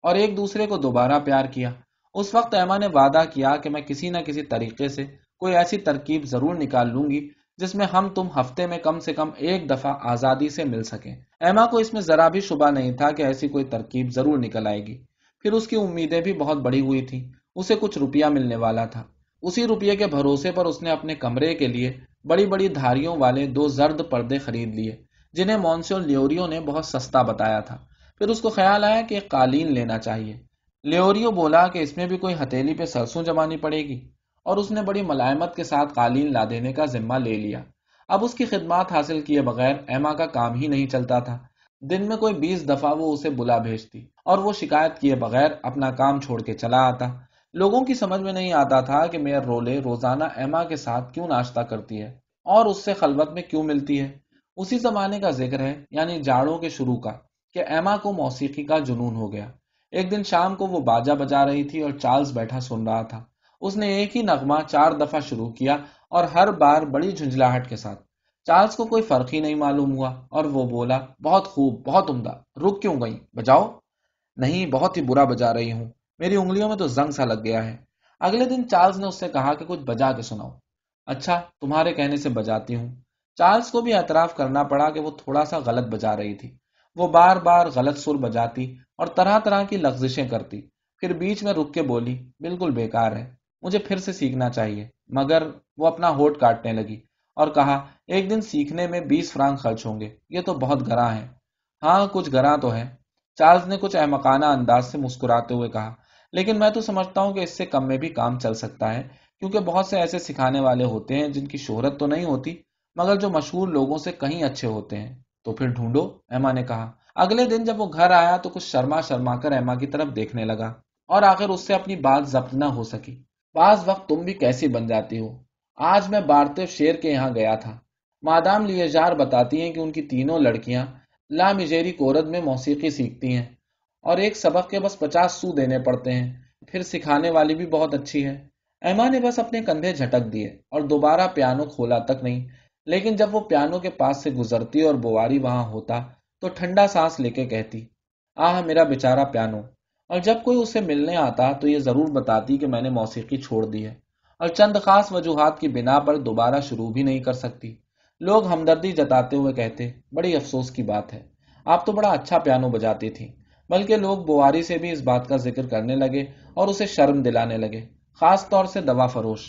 اور ایک دوسرے کو دوبارہ پیار کیا۔ اس وقت ایما نے وعدہ کیا کہ میں کسی نہ کسی طریقے سے کوئی ایسی ترکیب ضرور نکال لوں گی جس میں ہم تم ہفتے میں کم سے کم ایک دفعہ آزادی سے مل سکیں۔ ایما کو اس میں ذرا بھی شبہ نہیں تھا کہ ایسی کوئی ترکیب ضرور نکل آئے گی۔ پھر اس کی امیدیں بھی بہت بڑی ہوئی تھی اسے کچھ روپیہ ملنے والا تھا۔ اسی روپیے کے بھروسے پر اس نے اپنے کمرے کے لیے بڑی بڑی دھاریوں والے دو زرد پردے خرید لیے، جنہیں مونسون لیوریو نے بہت سستا بتایا تھا۔ پھر اس کو خیال آیا کہ قالین لینا چاہیے۔ لیوریو بولا کہ اس میں بھی کوئی ہتھیلی پہ سرسوں جمانی پڑے گی۔ اور اس نے بڑی ملائمت کے ساتھ قالین لا دینے کا ذمہ لے لیا۔ اب اس کی خدمات حاصل کیے بغیر ایما کا کام ہی نہیں چلتا تھا۔ دن میں کوئی بیس دفعہ وہ اسے بلا بھیجتی اور وہ شکایت کیے بغیر اپنا کام چھوڑ کے چلا آتا۔ لوگوں کی سمجھ میں نہیں آتا تھا کہ میئر رولے روزانہ ایما کے ساتھ کیوں ناشتہ کرتی ہے اور اس سے خلوت میں کیوں ملتی ہے۔ اسی زمانے کا ذکر ہے یعنی جاڑوں کے شروع کا، کہ ایما کو موسیقی کا جنون ہو گیا۔ ایک دن شام کو وہ باجا بجا رہی تھی اور چارلز بیٹھا سن رہا تھا۔ اس نے ایک ہی نغمہ چار دفعہ شروع کیا اور ہر بار بڑی جھنجلاہٹ کے ساتھ۔ چارلز کو کوئی فرق ہی نہیں معلوم ہوا اور وہ بولا، بہت خوب، بہت عمدہ، رک کیوں گئی؟ بجاؤ۔ نہیں، بہت ہی برا بجا رہی ہوں۔ میری انگلیوں میں تو زنگ سا لگ گیا ہے۔ اگلے دن چارلز نے اس سے کہا کہ کچھ بجا کے سناؤ۔ اچھا تمہارے کہنے سے بجاتی ہوں۔ چارلز کو بھی اعتراف کرنا پڑا کہ وہ تھوڑا سا غلط بجا رہی تھی۔ وہ بار بار غلط سر بجاتی اور طرح طرح کی لغزشیں کرتی۔ پھر بیچ میں رک کے بولی، بالکل بیکار ہے۔ مجھے پھر سے سیکھنا چاہیے۔ مگر وہ اپنا ہوٹ کاٹنے لگی اور کہا، ایک دن سیکھنے میں بیس فرانک خرچ ہوں گے۔ یہ تو بہت گراں ہے ہاں کچھ گراں تو ہے چارلز نے کچھ احمقانہ انداز سے مسکراتے ہوئے کہا، لیکن میں تو سمجھتا ہوں کہ اس سے کم میں بھی کام چل سکتا ہے، کیونکہ بہت سے ایسے سکھانے والے ہوتے ہیں جن کی شہرت تو نہیں ہوتی، مگر جو مشہور لوگوں سے کہیں اچھے ہوتے ہیں۔ تو پھر ڈھونڈو ایما نے کہا۔ اگلے دن جب وہ گھر آیا تو کچھ شرما شرما کر ایما کی طرف دیکھنے لگا اور آخر اس سے اپنی بات ضبط نہ ہو سکی۔ بعض وقت تم بھی کیسی بن جاتی ہو۔ آج میں بارتے شیر کے یہاں گیا تھا۔ مادام لیجار بتاتی ہیں کہ ان کی تینوں لڑکیاں لا مجیری کورد میں موسیقی سیکھتی ہیں اور ایک سبق کے بس پچاس سو دینے پڑتے ہیں۔ پھر سکھانے والی بھی بہت اچھی ہے ایما نے بس اپنے کندھے جھٹک دیے اور دوبارہ پیانو کھولا تک نہیں۔ لیکن جب وہ پیانو کے پاس سے گزرتی اور بواری وہاں ہوتا تو ٹھنڈا سانس لے کے کہتی، آہ میرا بیچارہ پیانو اور جب کوئی اسے ملنے آتا تو یہ ضرور بتاتی کہ میں نے موسیقی چھوڑ دی ہے اور چند خاص وجوہات کی بنا پر دوبارہ شروع بھی نہیں کر سکتی۔ لوگ ہمدردی جتاتے ہوئے کہتے، بڑی افسوس کی بات ہے۔ آپ تو بڑا اچھا پیانو بجاتی تھی بلکہ لوگ بواری سے بھی اس بات کا ذکر کرنے لگے اور اسے شرم دلانے لگے۔ خاص طور سے دوا فروش۔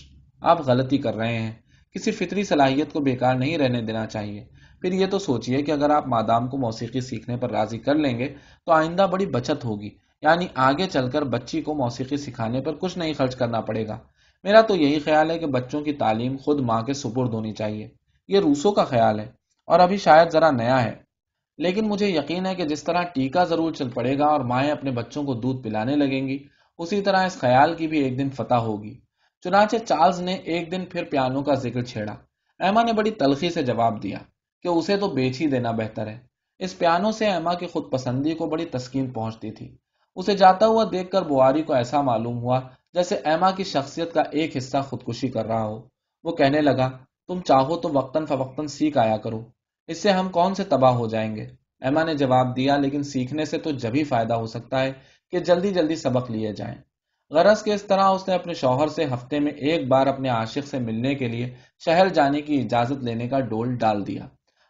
آپ غلطی کر رہے ہیں۔ کسی فطری صلاحیت کو بیکار نہیں رہنے دینا چاہیے۔ پھر یہ تو سوچئے کہ اگر آپ مادام کو موسیقی سیکھنے پر راضی کر لیں گے تو آئندہ بڑی بچت ہوگی۔ یعنی آگے چل کر بچی کو موسیقی سکھانے پر کچھ نہیں خرچ کرنا پڑے گا۔ میرا تو یہی خیال ہے کہ بچوں کی تعلیم خود ماں کے سپرد ہونی چاہیے۔ یہ روسوں کا خیال ہے اور ابھی شاید ذرا نیا ہے۔ لیکن مجھے یقین ہے کہ جس طرح ٹیکا ضرور چل پڑے گا اور مائیں اپنے بچوں کو دودھ پلانے لگیں گی، اسی طرح اس خیال کی بھی ایک دن فتح ہوگی۔ چنانچہ چارلز نے ایک دن پھر پیانو کا ذکر چھیڑا۔ ایما نے بڑی تلخی سے جواب دیا کہ اسے تو بیچ ہی دینا بہتر ہے۔ اس پیانو سے ایما کی خود پسندی کو بڑی تسکین پہنچتی تھی۔ اسے جاتا ہوا دیکھ کر بواری کو ایسا معلوم ہوا جیسے ایما کی شخصیت کا ایک حصہ خودکشی کر رہا ہو۔ وہ کہنے لگا، تم چاہو تو وقتاً فوقتاً سیکھ آیا کرو۔ اس سے ہم کون سے تباہ ہو جائیں گے؟ ایما نے جواب دیا، لیکن سیکھنے سے تو جب فائدہ ہو سکتا ہے کہ جلدی جلدی سبق لیے جائیں۔ غرض کے اس طرح اس نے اپنے شوہر سے ہفتے میں ایک بار اپنے عاشق سے ملنے کے لیے شہر جانے کی اجازت لینے کا ڈول ڈال دیا۔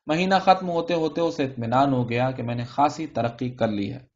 مہینہ ختم ہوتے ہوتے اسے اطمینان ہو گیا کہ میں نے خاصی ترقی کر لی ہے۔